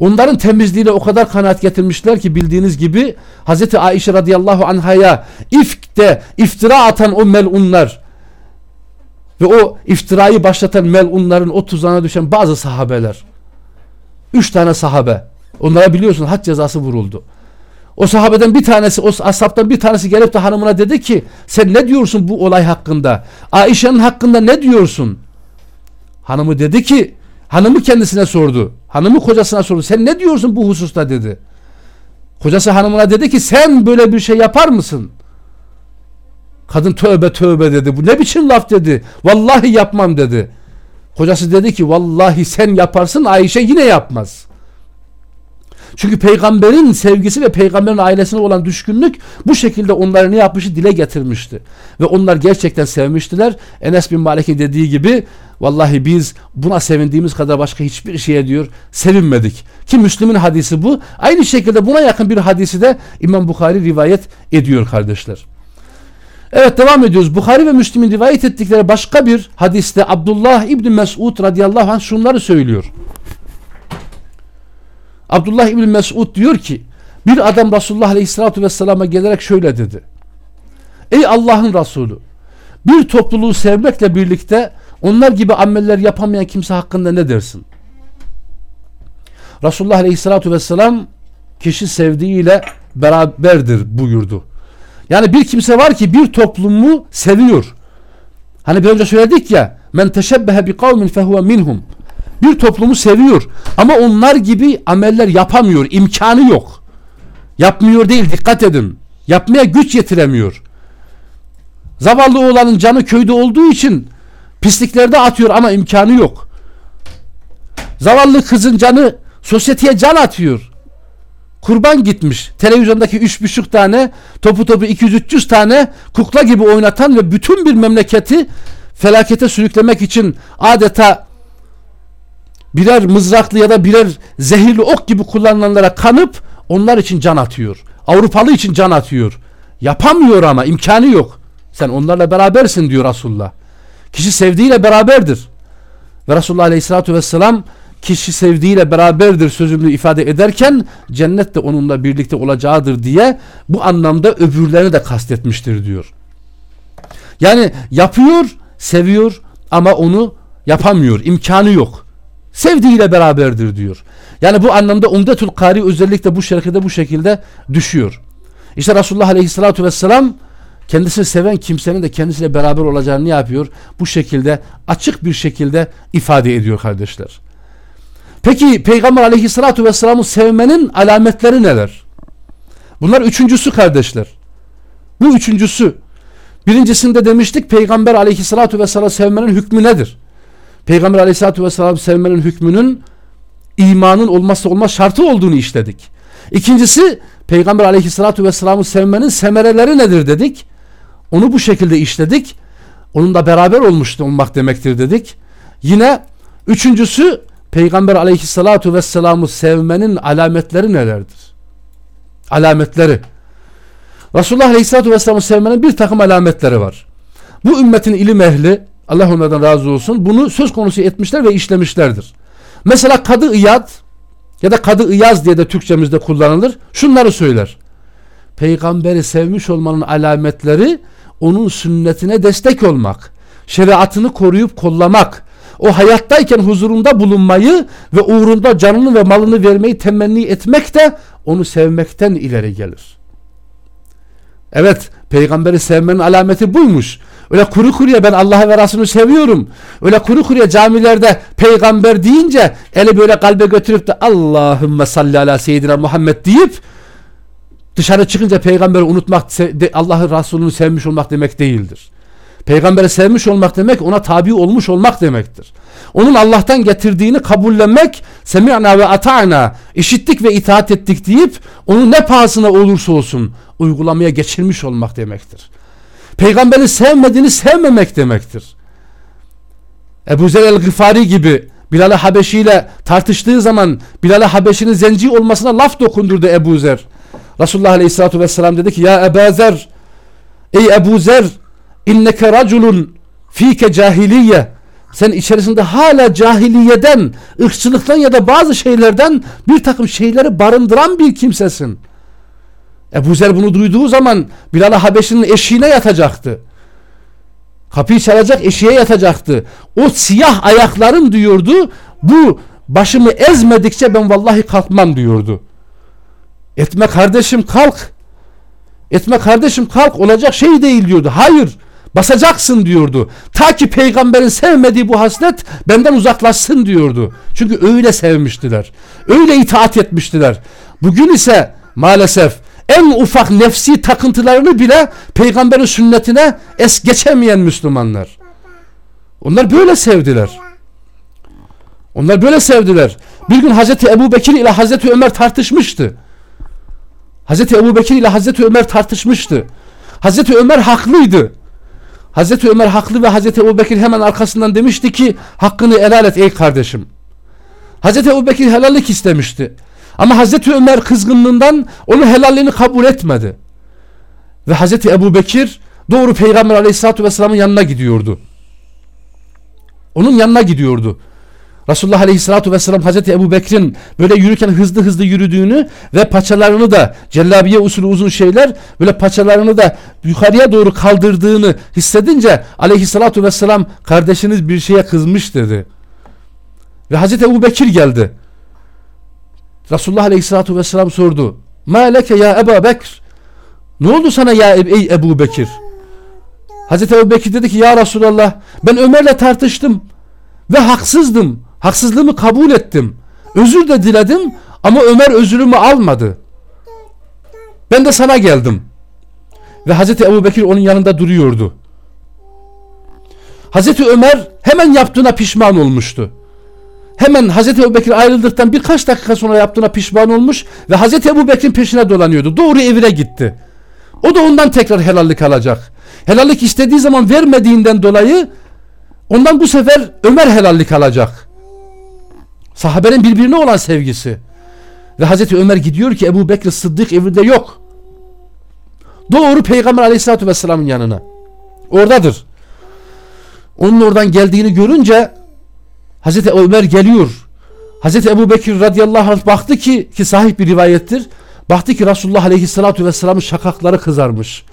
onların temizliğine o kadar kanaat getirmişler ki bildiğiniz gibi Hz. Ayşe radıyallahu anhaya ifkte iftira atan o melunlar ve o iftirayı başlatan melunların o tuzağına düşen bazı sahabeler. Üç tane sahabe. Onlara biliyorsun had cezası vuruldu. O sahabeden bir tanesi, o ashabtan bir tanesi gelip de hanımına dedi ki sen ne diyorsun bu olay hakkında? Ayşe'nin hakkında ne diyorsun? Hanımı dedi ki hanımı kendisine sordu. Hanımı kocasına sordu. Sen ne diyorsun bu hususta dedi. Kocası hanımına dedi ki sen böyle bir şey yapar mısın? Kadın tövbe tövbe dedi. Bu ne biçim laf dedi. Vallahi yapmam dedi. Kocası dedi ki vallahi sen yaparsın Ayşe yine yapmaz. Çünkü peygamberin sevgisi ve peygamberin ailesine olan düşkünlük bu şekilde onları ne yapmışı dile getirmişti. Ve onlar gerçekten sevmiştiler. Enes bin Malik'in dediği gibi vallahi biz buna sevindiğimiz kadar başka hiçbir şeye diyor sevinmedik. Ki Müslüm'ün hadisi bu. Aynı şekilde buna yakın bir hadisi de İmam Bukhari rivayet ediyor kardeşler. Evet devam ediyoruz. Bukhari ve Müslim'in rivayet ettikleri başka bir hadiste Abdullah İbni Mesud radıyallahu anh şunları söylüyor. Abdullah İbni Mesud diyor ki bir adam Resulullah aleyhissalatu vesselama gelerek şöyle dedi. Ey Allah'ın Resulü bir topluluğu sevmekle birlikte onlar gibi ameller yapamayan kimse hakkında ne dersin? Resulullah aleyhissalatu vesselam kişi sevdiğiyle beraberdir buyurdu. Yani bir kimse var ki bir toplumu seviyor. Hani bir önce söyledik ya men teşebbehe bi kavmin fehuve minhum. Bir toplumu seviyor ama onlar gibi ameller yapamıyor. imkanı yok. Yapmıyor değil dikkat edin. Yapmaya güç yetiremiyor. Zavallı oğlanın canı köyde olduğu için pisliklerde atıyor ama imkanı yok. Zavallı kızın canı sosyeteye can atıyor kurban gitmiş. Televizyondaki üç buçuk tane topu topu 200-300 tane kukla gibi oynatan ve bütün bir memleketi felakete sürüklemek için adeta birer mızraklı ya da birer zehirli ok gibi kullanılanlara kanıp onlar için can atıyor. Avrupalı için can atıyor. Yapamıyor ama imkanı yok. Sen onlarla berabersin diyor Resulullah. Kişi sevdiğiyle beraberdir. Ve Resulullah Aleyhisselatü Vesselam kişi sevdiğiyle beraberdir sözünü ifade ederken cennet de onunla birlikte olacağıdır diye bu anlamda öbürlerini de kastetmiştir diyor. Yani yapıyor, seviyor ama onu yapamıyor. imkanı yok. Sevdiğiyle beraberdir diyor. Yani bu anlamda Umdetul Kari özellikle bu şerhede bu şekilde düşüyor. İşte Resulullah Aleyhisselatü Vesselam kendisini seven kimsenin de kendisiyle beraber olacağını yapıyor? Bu şekilde açık bir şekilde ifade ediyor kardeşler. Peki Peygamber Aleyhisselatü Vesselam'ı sevmenin alametleri neler? Bunlar üçüncüsü kardeşler. Bu üçüncüsü. Birincisinde demiştik Peygamber Aleyhisselatü Vesselam sevmenin hükmü nedir? Peygamber Aleyhisselatü Vesselam sevmenin hükmünün imanın olmazsa olmaz şartı olduğunu işledik. İkincisi Peygamber aleyhissalatü vesselam'ı sevmenin semereleri nedir dedik. Onu bu şekilde işledik. Onunla beraber olmuş olmak demektir dedik. Yine üçüncüsü Peygamber aleyhissalatu vesselam'ı sevmenin alametleri nelerdir? Alametleri. Resulullah aleyhissalatu vesselam'ı sevmenin bir takım alametleri var. Bu ümmetin ilim ehli Allah onlardan razı olsun bunu söz konusu etmişler ve işlemişlerdir. Mesela Kadı İyad ya da Kadı İyaz diye de Türkçemizde kullanılır. Şunları söyler. Peygamberi sevmiş olmanın alametleri onun sünnetine destek olmak, şeriatını koruyup kollamak, o hayattayken huzurunda bulunmayı ve uğrunda canını ve malını vermeyi temenni etmek de onu sevmekten ileri gelir. Evet, peygamberi sevmenin alameti buymuş. Öyle kuru kuruya ben Allah'ı ve Resulünü seviyorum. Öyle kuru kuruya camilerde peygamber deyince eli böyle kalbe götürüp de Allahümme salli ala seyyidina Muhammed deyip dışarı çıkınca peygamberi unutmak Allah'ı Resulünü sevmiş olmak demek değildir. Peygamberi sevmiş olmak demek ona tabi olmuş olmak demektir. Onun Allah'tan getirdiğini kabullenmek semi'na ve ata'na işittik ve itaat ettik deyip onu ne pahasına olursa olsun uygulamaya geçirmiş olmak demektir. Peygamberi sevmediğini sevmemek demektir. Ebu Zer el-Gıfari gibi Bilal-i Habeşi ile tartıştığı zaman Bilal-i Habeşi'nin zenci olmasına laf dokundurdu Ebu Zer. Resulullah Aleyhisselatü Vesselam dedi ki ya Ebu Zer ey Ebu Zer inneke raculun fike cahiliye sen içerisinde hala cahiliyeden, ırkçılıktan ya da bazı şeylerden bir takım şeyleri barındıran bir kimsesin. Ebu Zer bunu duyduğu zaman Bilal Habeşi'nin eşiğine yatacaktı. Kapıyı çalacak eşiğe yatacaktı. O siyah ayakların diyordu bu başımı ezmedikçe ben vallahi kalkmam diyordu. Etme kardeşim kalk. Etme kardeşim kalk olacak şey değil diyordu. Hayır basacaksın diyordu. Ta ki peygamberin sevmediği bu haslet benden uzaklaşsın diyordu. Çünkü öyle sevmiştiler. Öyle itaat etmiştiler. Bugün ise maalesef en ufak nefsi takıntılarını bile peygamberin sünnetine es geçemeyen Müslümanlar. Onlar böyle sevdiler. Onlar böyle sevdiler. Bir gün Hazreti Ebu Bekir ile Hazreti Ömer tartışmıştı. Hazreti Ebu Bekir ile Hazreti Ömer tartışmıştı. Hazreti Ömer haklıydı. Hazreti Ömer haklı ve Hazreti Ebu Bekir hemen arkasından demişti ki hakkını helal et ey kardeşim. Hazreti Ebu Bekir helallik istemişti. Ama Hazreti Ömer kızgınlığından onun helalliğini kabul etmedi. Ve Hazreti Ebu Bekir doğru Peygamber Aleyhisselatü Vesselam'ın yanına gidiyordu. Onun yanına gidiyordu. Resulullah Aleyhisselatü Vesselam Hazreti Ebu Bekir'in böyle yürürken hızlı hızlı yürüdüğünü ve paçalarını da cellabiye usulü uzun şeyler böyle paçalarını da yukarıya doğru kaldırdığını hissedince Aleyhisselatü Vesselam kardeşiniz bir şeye kızmış dedi. Ve Hazreti Ebu Bekir geldi. Resulullah Aleyhisselatü Vesselam sordu. Ma leke ya Ebu Bekir. Ne oldu sana ya ey Ebu Bekir? Hazreti Ebu Bekir dedi ki ya Resulallah ben Ömer'le tartıştım ve haksızdım. Haksızlığımı kabul ettim. Özür de diledim ama Ömer özürümü almadı. Ben de sana geldim. Ve Hazreti Ebu Bekir onun yanında duruyordu. Hazreti Ömer hemen yaptığına pişman olmuştu hemen Hazreti Ebu Bekir ayrıldıktan birkaç dakika sonra yaptığına pişman olmuş ve Hazreti Ebu Bekir'in peşine dolanıyordu. Doğru evine gitti. O da ondan tekrar helallik alacak. Helallik istediği zaman vermediğinden dolayı ondan bu sefer Ömer helallik alacak. Sahabenin birbirine olan sevgisi. Ve Hazreti Ömer gidiyor ki Ebu Bekir Sıddık evinde yok. Doğru Peygamber Aleyhisselatü Vesselam'ın yanına. Oradadır. Onun oradan geldiğini görünce Hazreti Ömer geliyor. Hazreti Ebu Bekir radıyallahu anh baktı ki ki sahip bir rivayettir. Baktı ki Resulullah aleyhissalatu vesselamın şakakları kızarmış.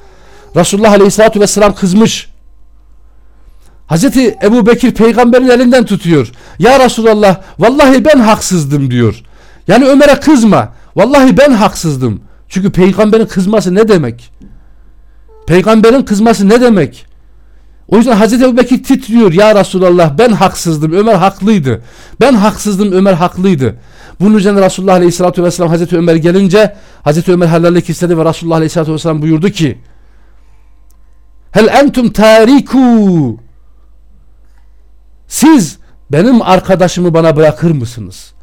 Resulullah aleyhissalatu vesselam kızmış. Hazreti Ebu Bekir peygamberin elinden tutuyor. Ya Resulallah vallahi ben haksızdım diyor. Yani Ömer'e kızma. Vallahi ben haksızdım. Çünkü peygamberin kızması ne demek? Peygamberin kızması ne demek? O yüzden Hazreti Ebu Bekir titriyor. Ya Resulallah ben haksızdım. Ömer haklıydı. Ben haksızdım. Ömer haklıydı. Bunun üzerine Resulullah Aleyhisselatü Vesselam Hazreti Ömer gelince Hazreti Ömer helallik istedi ve Resulullah Aleyhisselatü Vesselam buyurdu ki Hel entum tariku Siz benim arkadaşımı bana bırakır mısınız?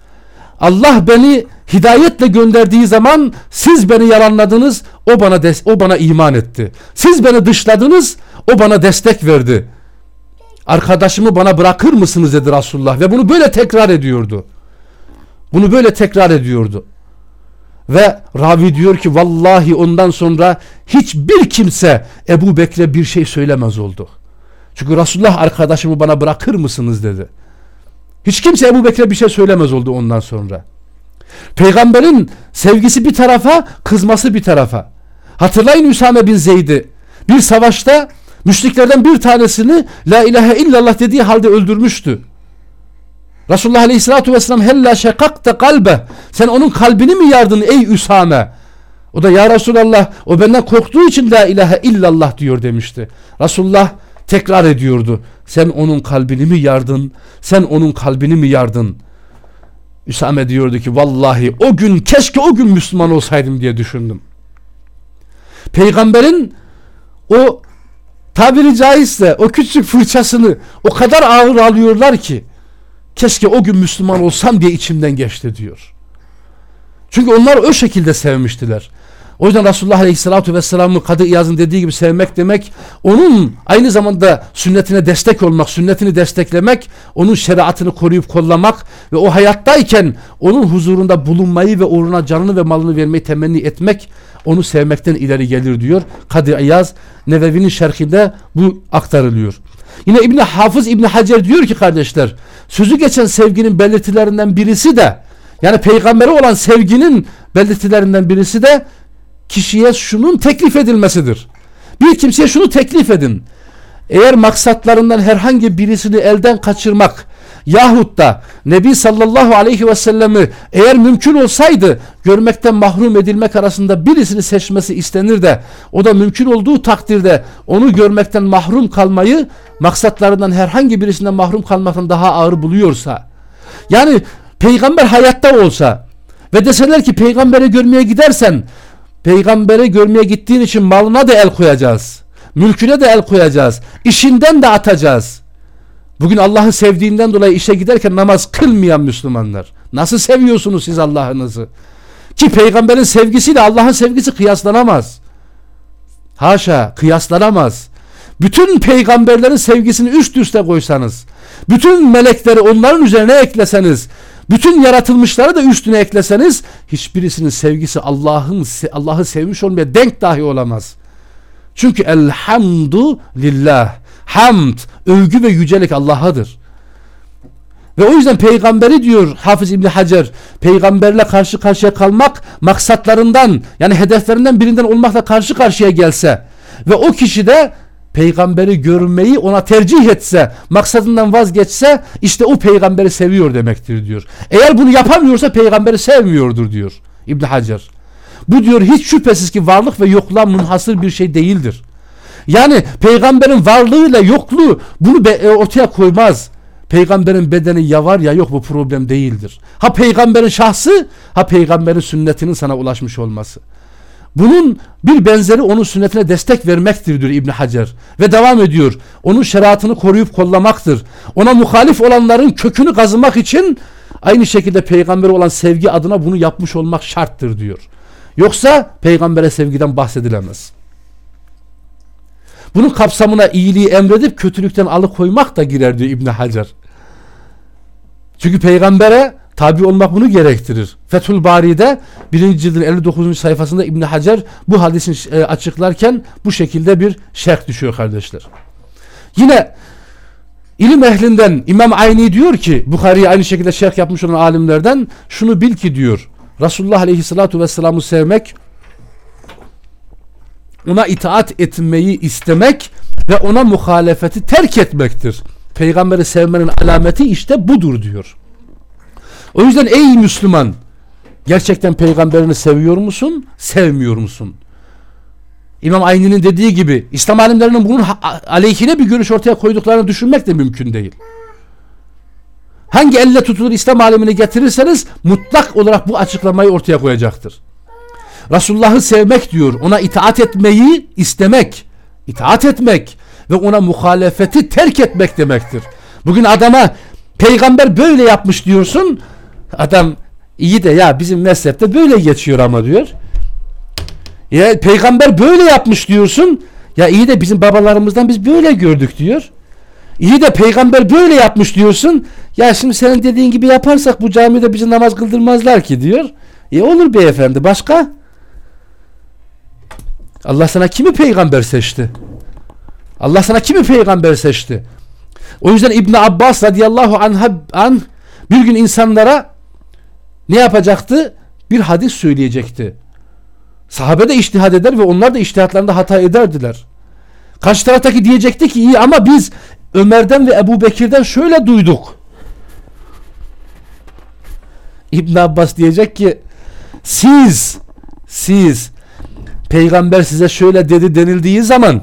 Allah beni hidayetle gönderdiği zaman siz beni yalanladınız, o bana des o bana iman etti. Siz beni dışladınız, o bana destek verdi. Arkadaşımı bana bırakır mısınız dedi Resulullah ve bunu böyle tekrar ediyordu. Bunu böyle tekrar ediyordu. Ve ravi diyor ki vallahi ondan sonra hiçbir kimse Ebu Bekir'e bir şey söylemez oldu. Çünkü Resulullah arkadaşımı bana bırakır mısınız dedi. Hiç kimse Ebu Bekir'e bir şey söylemez oldu ondan sonra. Peygamberin sevgisi bir tarafa, kızması bir tarafa. Hatırlayın Üsame bin Zeyd'i. Bir savaşta müşriklerden bir tanesini La ilahe illallah dediği halde öldürmüştü. Resulullah Aleyhisselatü Vesselam hella şekakte kalbe sen onun kalbini mi yardın ey Üsame o da ya Resulallah o benden korktuğu için la ilahe illallah diyor demişti Resulullah tekrar ediyordu sen onun kalbini mi yardın sen onun kalbini mi yardın Üsame diyordu ki vallahi o gün keşke o gün Müslüman olsaydım diye düşündüm peygamberin o tabiri caizse o küçük fırçasını o kadar ağır alıyorlar ki keşke o gün Müslüman olsam diye içimden geçti diyor. Çünkü onlar o şekilde sevmiştiler. O yüzden Resulullah Aleyhisselatü Vesselam'ın Kadı İyaz'ın dediği gibi sevmek demek onun aynı zamanda sünnetine destek olmak, sünnetini desteklemek, onun şeriatını koruyup kollamak ve o hayattayken onun huzurunda bulunmayı ve uğruna canını ve malını vermeyi temenni etmek onu sevmekten ileri gelir diyor. Kadı İyaz Nevevi'nin şerhinde bu aktarılıyor. Yine İbni Hafız İbni Hacer diyor ki kardeşler sözü geçen sevginin belirtilerinden birisi de yani peygambere olan sevginin belirtilerinden birisi de kişiye şunun teklif edilmesidir. Bir kimseye şunu teklif edin. Eğer maksatlarından herhangi birisini elden kaçırmak yahut da Nebi sallallahu aleyhi ve sellemi eğer mümkün olsaydı görmekten mahrum edilmek arasında birisini seçmesi istenir de o da mümkün olduğu takdirde onu görmekten mahrum kalmayı maksatlarından herhangi birisinden mahrum kalmaktan daha ağır buluyorsa yani peygamber hayatta olsa ve deseler ki peygamberi görmeye gidersen peygamberi görmeye gittiğin için malına da el koyacağız mülküne de el koyacağız işinden de atacağız Bugün Allah'ı sevdiğinden dolayı işe giderken namaz kılmayan Müslümanlar. Nasıl seviyorsunuz siz Allah'ınızı? Ki peygamberin sevgisiyle Allah'ın sevgisi kıyaslanamaz. Haşa kıyaslanamaz. Bütün peygamberlerin sevgisini üst üste koysanız, bütün melekleri onların üzerine ekleseniz, bütün yaratılmışları da üstüne ekleseniz hiçbirisinin sevgisi Allah'ın Allah'ı sevmiş olmaya denk dahi olamaz. Çünkü elhamdu lillah hamd, övgü ve yücelik Allah'adır. Ve o yüzden peygamberi diyor Hafız İbni Hacer peygamberle karşı karşıya kalmak maksatlarından yani hedeflerinden birinden olmakla karşı karşıya gelse ve o kişi de peygamberi görmeyi ona tercih etse maksadından vazgeçse işte o peygamberi seviyor demektir diyor. Eğer bunu yapamıyorsa peygamberi sevmiyordur diyor İbni Hacer. Bu diyor hiç şüphesiz ki varlık ve yokluğa münhasır bir şey değildir. Yani peygamberin varlığıyla yokluğu bunu e, ortaya koymaz. Peygamberin bedeni ya var ya yok bu problem değildir. Ha peygamberin şahsı ha peygamberin sünnetinin sana ulaşmış olması. Bunun bir benzeri onun sünnetine destek vermektir diyor İbn Hacer ve devam ediyor. Onun şeriatını koruyup kollamaktır. Ona muhalif olanların kökünü kazımak için aynı şekilde peygambere olan sevgi adına bunu yapmış olmak şarttır diyor. Yoksa peygambere sevgiden bahsedilemez. Bunun kapsamına iyiliği emredip kötülükten alıkoymak da girer diyor İbn Hacer. Çünkü peygambere tabi olmak bunu gerektirir. Fethül Bari'de 1. cildin 59. sayfasında İbn Hacer bu hadisin e, açıklarken bu şekilde bir şerh düşüyor kardeşler. Yine ilim ehlinden İmam Ayni diyor ki Bukhari'ye aynı şekilde şerh yapmış olan alimlerden şunu bil ki diyor Resulullah Aleyhisselatü Vesselam'ı sevmek ona itaat etmeyi istemek ve ona muhalefeti terk etmektir. Peygamberi sevmenin alameti işte budur diyor. O yüzden ey Müslüman gerçekten peygamberini seviyor musun? Sevmiyor musun? İmam Ayni'nin dediği gibi İslam alimlerinin bunun aleyhine bir görüş ortaya koyduklarını düşünmek de mümkün değil. Hangi elle tutulur İslam alemini getirirseniz mutlak olarak bu açıklamayı ortaya koyacaktır. Resulullah'ı sevmek diyor. Ona itaat etmeyi istemek. itaat etmek ve ona muhalefeti terk etmek demektir. Bugün adama peygamber böyle yapmış diyorsun. Adam iyi de ya bizim mezhepte böyle geçiyor ama diyor. Ya peygamber böyle yapmış diyorsun. Ya iyi de bizim babalarımızdan biz böyle gördük diyor. İyi de peygamber böyle yapmış diyorsun. Ya şimdi senin dediğin gibi yaparsak bu camide bizi namaz kıldırmazlar ki diyor. E olur beyefendi başka? Allah sana kimi peygamber seçti? Allah sana kimi peygamber seçti? O yüzden İbn Abbas radıyallahu anh, an bir gün insanlara ne yapacaktı? Bir hadis söyleyecekti. Sahabe de iştihad eder ve onlar da iştihatlarında hata ederdiler. Karşı taraftaki diyecekti ki iyi ama biz Ömer'den ve Ebu Bekir'den şöyle duyduk. İbn Abbas diyecek ki siz siz peygamber size şöyle dedi denildiği zaman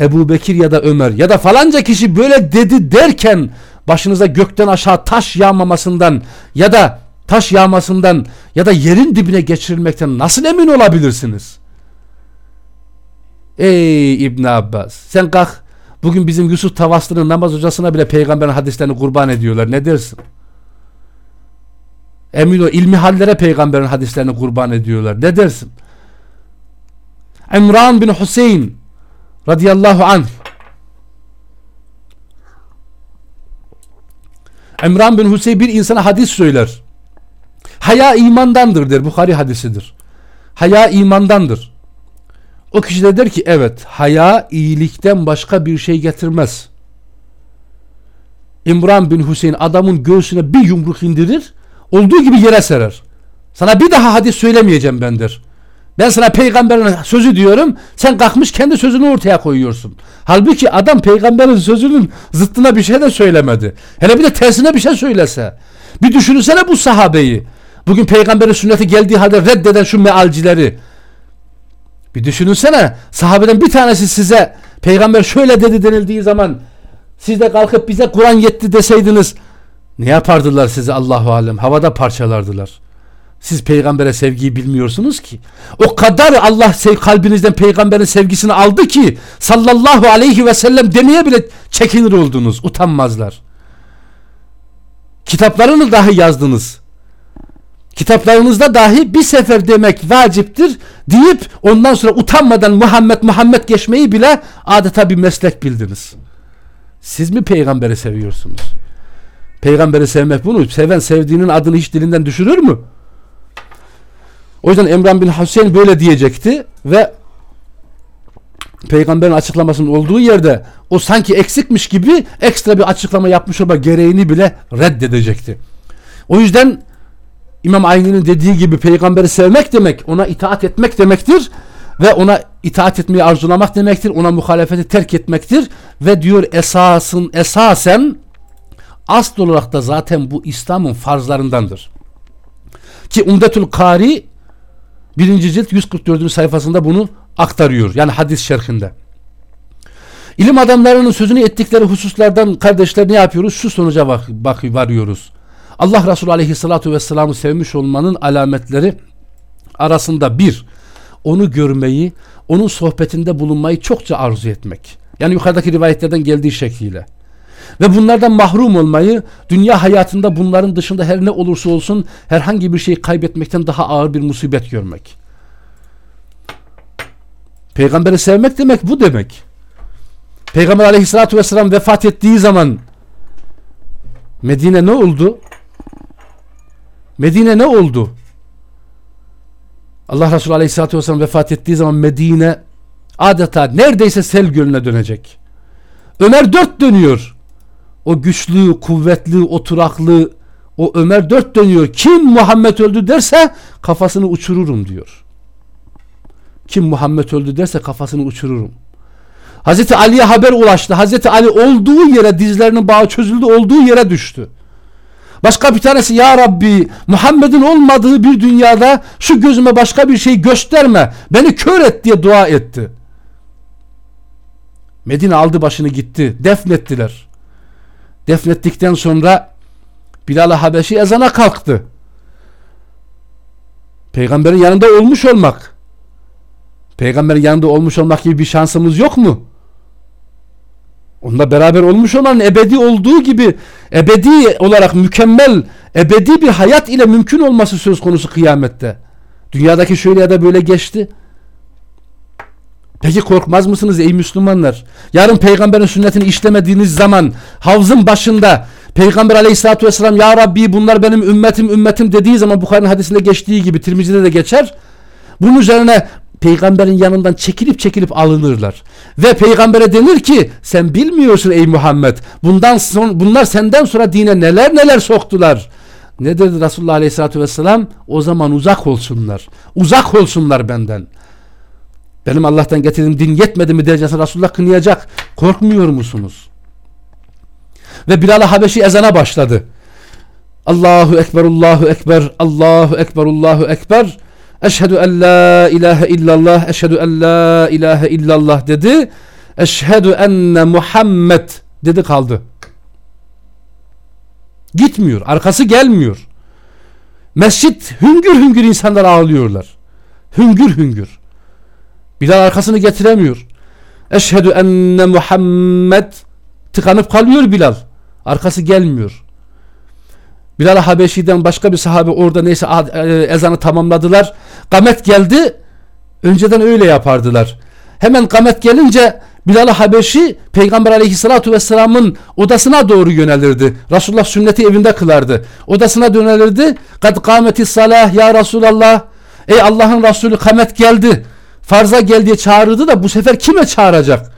Ebu Bekir ya da Ömer ya da falanca kişi böyle dedi derken başınıza gökten aşağı taş yağmamasından ya da taş yağmasından ya da yerin dibine geçirilmekten nasıl emin olabilirsiniz? Ey İbn Abbas sen kalk bugün bizim Yusuf Tavaslı'nın namaz hocasına bile peygamberin hadislerini kurban ediyorlar ne dersin? Emin ol ilmi hallere peygamberin hadislerini kurban ediyorlar ne dersin? İmran bin Hüseyin radıyallahu anh İmran bin Hüseyin bir insana hadis söyler. Haya imandandır der. Bukhari hadisidir. Haya imandandır. O kişi de der ki evet haya iyilikten başka bir şey getirmez. İmran bin Hüseyin adamın göğsüne bir yumruk indirir olduğu gibi yere serer. Sana bir daha hadis söylemeyeceğim ben der. Ben sana peygamberin sözü diyorum. Sen kalkmış kendi sözünü ortaya koyuyorsun. Halbuki adam peygamberin sözünün zıttına bir şey de söylemedi. Hele bir de tersine bir şey söylese. Bir düşünsene bu sahabeyi. Bugün peygamberin sünneti geldiği halde reddeden şu mealcileri. Bir düşünsene. Sahabeden bir tanesi size peygamber şöyle dedi denildiği zaman siz de kalkıp bize Kur'an yetti deseydiniz ne yapardılar size Allahu alem? Havada parçalardılar. Siz peygambere sevgiyi bilmiyorsunuz ki. O kadar Allah kalbinizden peygamberin sevgisini aldı ki sallallahu aleyhi ve sellem demeye bile çekinir oldunuz. Utanmazlar. Kitaplarını dahi yazdınız. Kitaplarınızda dahi bir sefer demek vaciptir deyip ondan sonra utanmadan Muhammed Muhammed geçmeyi bile adeta bir meslek bildiniz. Siz mi peygamberi seviyorsunuz? Peygamberi sevmek bunu. Seven sevdiğinin adını hiç dilinden düşürür mü? O yüzden Emran bin Hüseyin böyle diyecekti ve peygamberin açıklamasının olduğu yerde o sanki eksikmiş gibi ekstra bir açıklama yapmış olma gereğini bile reddedecekti. O yüzden İmam Ayni'nin dediği gibi peygamberi sevmek demek ona itaat etmek demektir ve ona itaat etmeyi arzulamak demektir. Ona muhalefeti terk etmektir ve diyor esasın esasen asıl olarak da zaten bu İslam'ın farzlarındandır. Ki Umdetül Kari birinci cilt 144. sayfasında bunu aktarıyor. Yani hadis şerhinde. İlim adamlarının sözünü ettikleri hususlardan kardeşler ne yapıyoruz? Şu sonuca bak, bak varıyoruz. Allah Resulü Aleyhisselatü Vesselam'ı sevmiş olmanın alametleri arasında bir, onu görmeyi, onun sohbetinde bulunmayı çokça arzu etmek. Yani yukarıdaki rivayetlerden geldiği şekliyle. Ve bunlardan mahrum olmayı, dünya hayatında bunların dışında her ne olursa olsun herhangi bir şey kaybetmekten daha ağır bir musibet görmek. Peygamberi sevmek demek bu demek. Peygamber aleyhissalatü vesselam vefat ettiği zaman Medine ne oldu? Medine ne oldu? Allah Resulü Aleyhisselatü Vesselam vefat ettiği zaman Medine adeta neredeyse sel gölüne dönecek. Ömer dört dönüyor. O güçlü, kuvvetli, oturaklı o Ömer dört dönüyor. Kim Muhammed öldü derse kafasını uçururum diyor. Kim Muhammed öldü derse kafasını uçururum. Hazreti Ali'ye haber ulaştı. Hazreti Ali olduğu yere dizlerinin bağı çözüldü olduğu yere düştü. Başka bir tanesi ya Rabbi Muhammed'in olmadığı bir dünyada şu gözüme başka bir şey gösterme. Beni kör et diye dua etti. Medine aldı başını gitti. Defnettiler. Defnettikten sonra Bilal-i Habeşi ezana kalktı. Peygamberin yanında olmuş olmak. Peygamberin yanında olmuş olmak gibi bir şansımız yok mu? Onunla beraber olmuş olmanın ebedi olduğu gibi ebedi olarak mükemmel, ebedi bir hayat ile mümkün olması söz konusu kıyamette. Dünyadaki şöyle ya da böyle geçti. Peki korkmaz mısınız ey Müslümanlar? Yarın peygamberin sünnetini işlemediğiniz zaman havzın başında Peygamber aleyhissalatü vesselam Ya Rabbi bunlar benim ümmetim ümmetim dediği zaman Bukhari'nin hadisinde geçtiği gibi Tirmizi'de de geçer. Bunun üzerine peygamberin yanından çekilip çekilip alınırlar. Ve peygambere denir ki sen bilmiyorsun ey Muhammed bundan son, bunlar senden sonra dine neler neler soktular. Ne dedi Resulullah Aleyhisselatü Vesselam? O zaman uzak olsunlar. Uzak olsunlar benden. Benim Allah'tan getirdiğim din yetmedi mi dercesine Resulullah kınayacak. Korkmuyor musunuz? Ve Bilal-i Habeşi ezana başladı. Allahu Ekber, Allahu Ekber, Allahu Ekber, Allahu Ekber. Eşhedü en la ilahe illallah, eşhedü en la ilahe illallah dedi. Eşhedü enne Muhammed dedi kaldı. Gitmiyor, arkası gelmiyor. Mescit hüngür hüngür insanlar ağlıyorlar. Hüngür hüngür. Bilal arkasını getiremiyor. Eşhedü enne Muhammed tıkanıp kalıyor Bilal. Arkası gelmiyor. Bilal Habeşi'den başka bir sahabe orada neyse e, ezanı tamamladılar. Kamet geldi. Önceden öyle yapardılar. Hemen kamet gelince Bilal Habeşi Peygamber Aleyhisselatü Vesselam'ın odasına doğru yönelirdi. Resulullah sünneti evinde kılardı. Odasına dönelirdi. Kad kâmeti salah ya Resulallah. Ey Allah'ın Resulü kamet geldi. Farza gel diye çağırırdı da bu sefer kime çağıracak?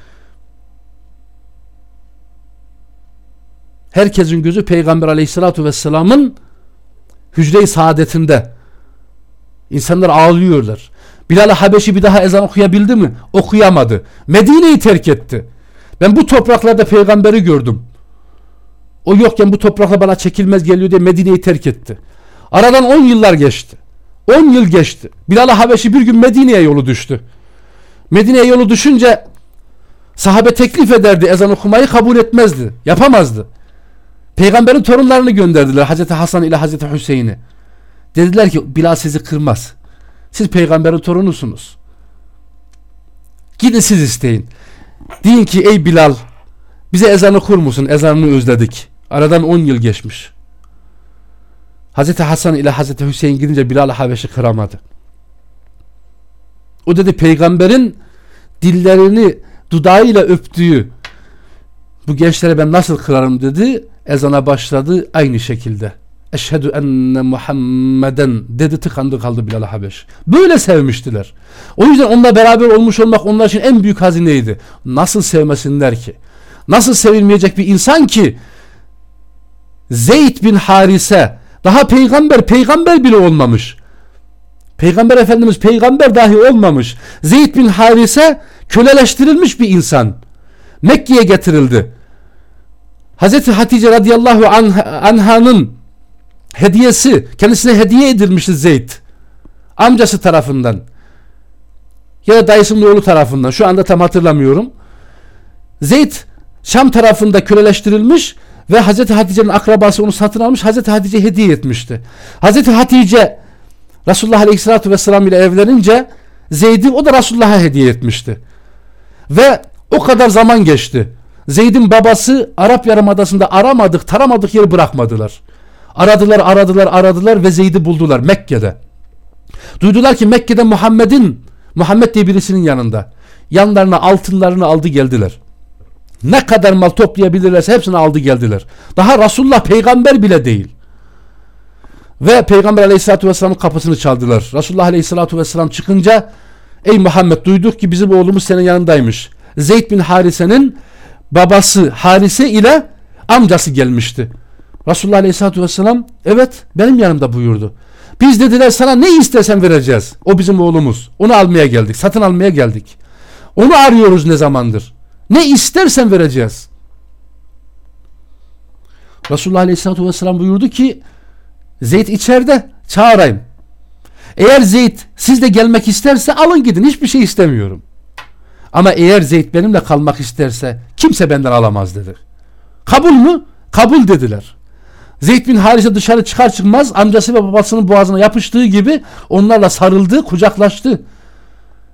Herkesin gözü Peygamber aleyhissalatu vesselamın hücre-i saadetinde. İnsanlar ağlıyorlar. Bilal Habeşi bir daha ezan okuyabildi mi? Okuyamadı. Medine'yi terk etti. Ben bu topraklarda peygamberi gördüm. O yokken bu toprakla bana çekilmez geliyor diye Medine'yi terk etti. Aradan 10 yıllar geçti. 10 yıl geçti. Bilal Habeşi bir gün Medine'ye yolu düştü. Medine'ye yolu düşünce sahabe teklif ederdi ezan okumayı kabul etmezdi. Yapamazdı. Peygamberin torunlarını gönderdiler Hazreti Hasan ile Hazreti Hüseyin'i. Dediler ki Bilal sizi kırmaz. Siz peygamberin torunusunuz. Gidin siz isteyin. Deyin ki ey Bilal bize ezan okur musun? Ezanını özledik. Aradan 10 yıl geçmiş. Hazreti Hasan ile Hazreti Hüseyin gidince Bilal Habeş'i kıramadı. O dedi peygamberin dillerini dudağıyla öptüğü bu gençlere ben nasıl kırarım dedi ezana başladı aynı şekilde. Eşhedü enne Muhammeden dedi tıkandı kaldı Bilal Habeş. Böyle sevmiştiler. O yüzden onunla beraber olmuş olmak onlar için en büyük hazineydi. Nasıl sevmesinler ki? Nasıl sevilmeyecek bir insan ki? Zeyd bin Harise daha peygamber peygamber bile olmamış. Peygamber Efendimiz peygamber dahi olmamış. Zeyd bin Harise köleleştirilmiş bir insan. Mekke'ye getirildi. Hazreti Hatice radıyallahu anh'ın hediyesi kendisine hediye edilmişti Zeyd. Amcası tarafından. Ya da dayısının oğlu tarafından. Şu anda tam hatırlamıyorum. Zeyd Şam tarafında köleleştirilmiş ve Hazreti Hatice'nin akrabası onu satın almış. Hazreti Hatice hediye etmişti. Hazreti Hatice Resulullah Aleyhisselatü Vesselam ile evlenince Zeyd'i o da Resulullah'a hediye etmişti. Ve o kadar zaman geçti. Zeyd'in babası Arap Yarımadası'nda aramadık, taramadık yeri bırakmadılar. Aradılar, aradılar, aradılar ve Zeyd'i buldular Mekke'de. Duydular ki Mekke'de Muhammed'in, Muhammed diye birisinin yanında. Yanlarına altınlarını aldı geldiler. Ne kadar mal toplayabilirlerse hepsini aldı geldiler. Daha Resulullah peygamber bile değil. Ve Peygamber aleyhissalatü vesselamın kapısını çaldılar. Resulullah aleyhissalatü vesselam çıkınca ey Muhammed duyduk ki bizim oğlumuz senin yanındaymış. Zeyd bin Harise'nin babası Harise ile amcası gelmişti. Resulullah Aleyhisselatü Vesselam evet benim yanımda buyurdu. Biz dediler sana ne istersen vereceğiz. O bizim oğlumuz. Onu almaya geldik. Satın almaya geldik. Onu arıyoruz ne zamandır. Ne istersen vereceğiz. Resulullah Aleyhisselatü Vesselam buyurdu ki Zeyd içeride çağırayım. Eğer Zeyd siz de gelmek isterse alın gidin hiçbir şey istemiyorum. Ama eğer Zeyd benimle kalmak isterse kimse benden alamaz dedi. Kabul mü? Kabul dediler. Zeyd bin Harise dışarı çıkar çıkmaz amcası ve babasının boğazına yapıştığı gibi onlarla sarıldı, kucaklaştı.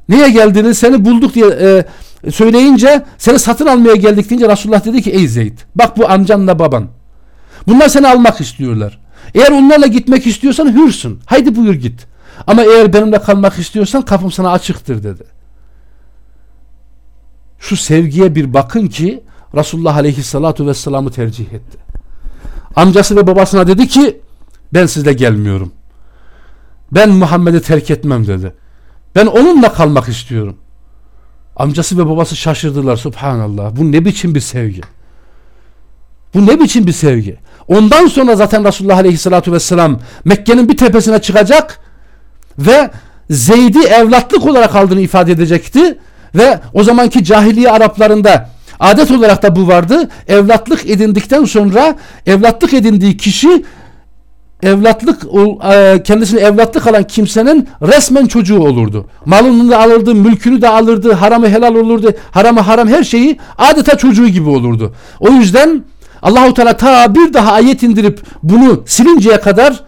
Niye geldiğini seni bulduk diye e, söyleyince seni satın almaya geldik deyince Resulullah dedi ki ey Zeyd bak bu amcanla baban. Bunlar seni almak istiyorlar. Eğer onlarla gitmek istiyorsan hürsün. Haydi buyur git. Ama eğer benimle kalmak istiyorsan kapım sana açıktır dedi. Şu sevgiye bir bakın ki Resulullah Aleyhisselatü Vesselam'ı tercih etti. Amcası ve babasına dedi ki ben sizle gelmiyorum. Ben Muhammed'i terk etmem dedi. Ben onunla kalmak istiyorum. Amcası ve babası şaşırdılar subhanallah. Bu ne biçim bir sevgi? Bu ne biçim bir sevgi? Ondan sonra zaten Resulullah Aleyhisselatü Vesselam Mekke'nin bir tepesine çıkacak ve Zeyd'i evlatlık olarak aldığını ifade edecekti ve o zamanki cahiliye Araplarında adet olarak da bu vardı. Evlatlık edindikten sonra evlatlık edindiği kişi evlatlık e, kendisine evlatlık alan kimsenin resmen çocuğu olurdu. Malını da alırdı, mülkünü de alırdı, haramı helal olurdu, haramı haram her şeyi adeta çocuğu gibi olurdu. O yüzden Allahu Teala ta bir daha ayet indirip bunu silinceye kadar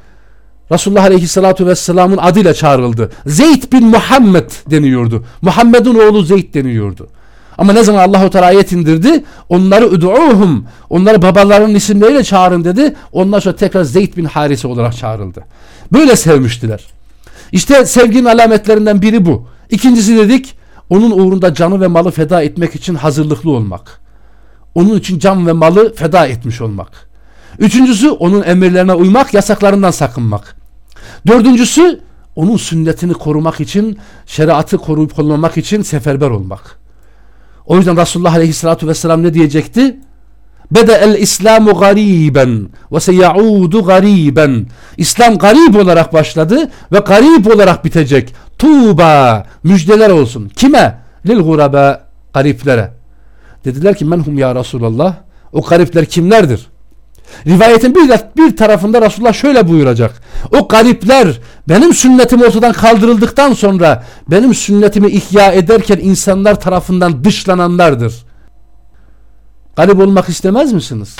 Resulullah Aleyhisselatü Vesselam'ın adıyla çağrıldı. Zeyd bin Muhammed deniyordu. Muhammed'in oğlu Zeyd deniyordu. Ama ne zaman Allahu Teala ayet indirdi? Onları üd'uhum. Onları babalarının isimleriyle çağırın dedi. Ondan sonra tekrar Zeyd bin Harise olarak çağrıldı. Böyle sevmiştiler. İşte sevginin alametlerinden biri bu. İkincisi dedik onun uğrunda canı ve malı feda etmek için hazırlıklı olmak. Onun için can ve malı feda etmiş olmak. Üçüncüsü onun emirlerine uymak, yasaklarından sakınmak. Dördüncüsü onun sünnetini korumak için, şeriatı koruyup kollamak için seferber olmak. O yüzden Resulullah Aleyhisselatü Vesselam ne diyecekti? Bede el İslamu gariben ve seyaudu gariben. İslam garip olarak başladı ve garip olarak bitecek. Tuğba müjdeler olsun. Kime? Lil gurabe gariplere. Dediler ki menhum ya Resulallah. O garipler kimlerdir? Rivayetin bir, bir tarafında Resulullah şöyle buyuracak. O garipler benim sünnetim ortadan kaldırıldıktan sonra benim sünnetimi ihya ederken insanlar tarafından dışlananlardır. Garip olmak istemez misiniz?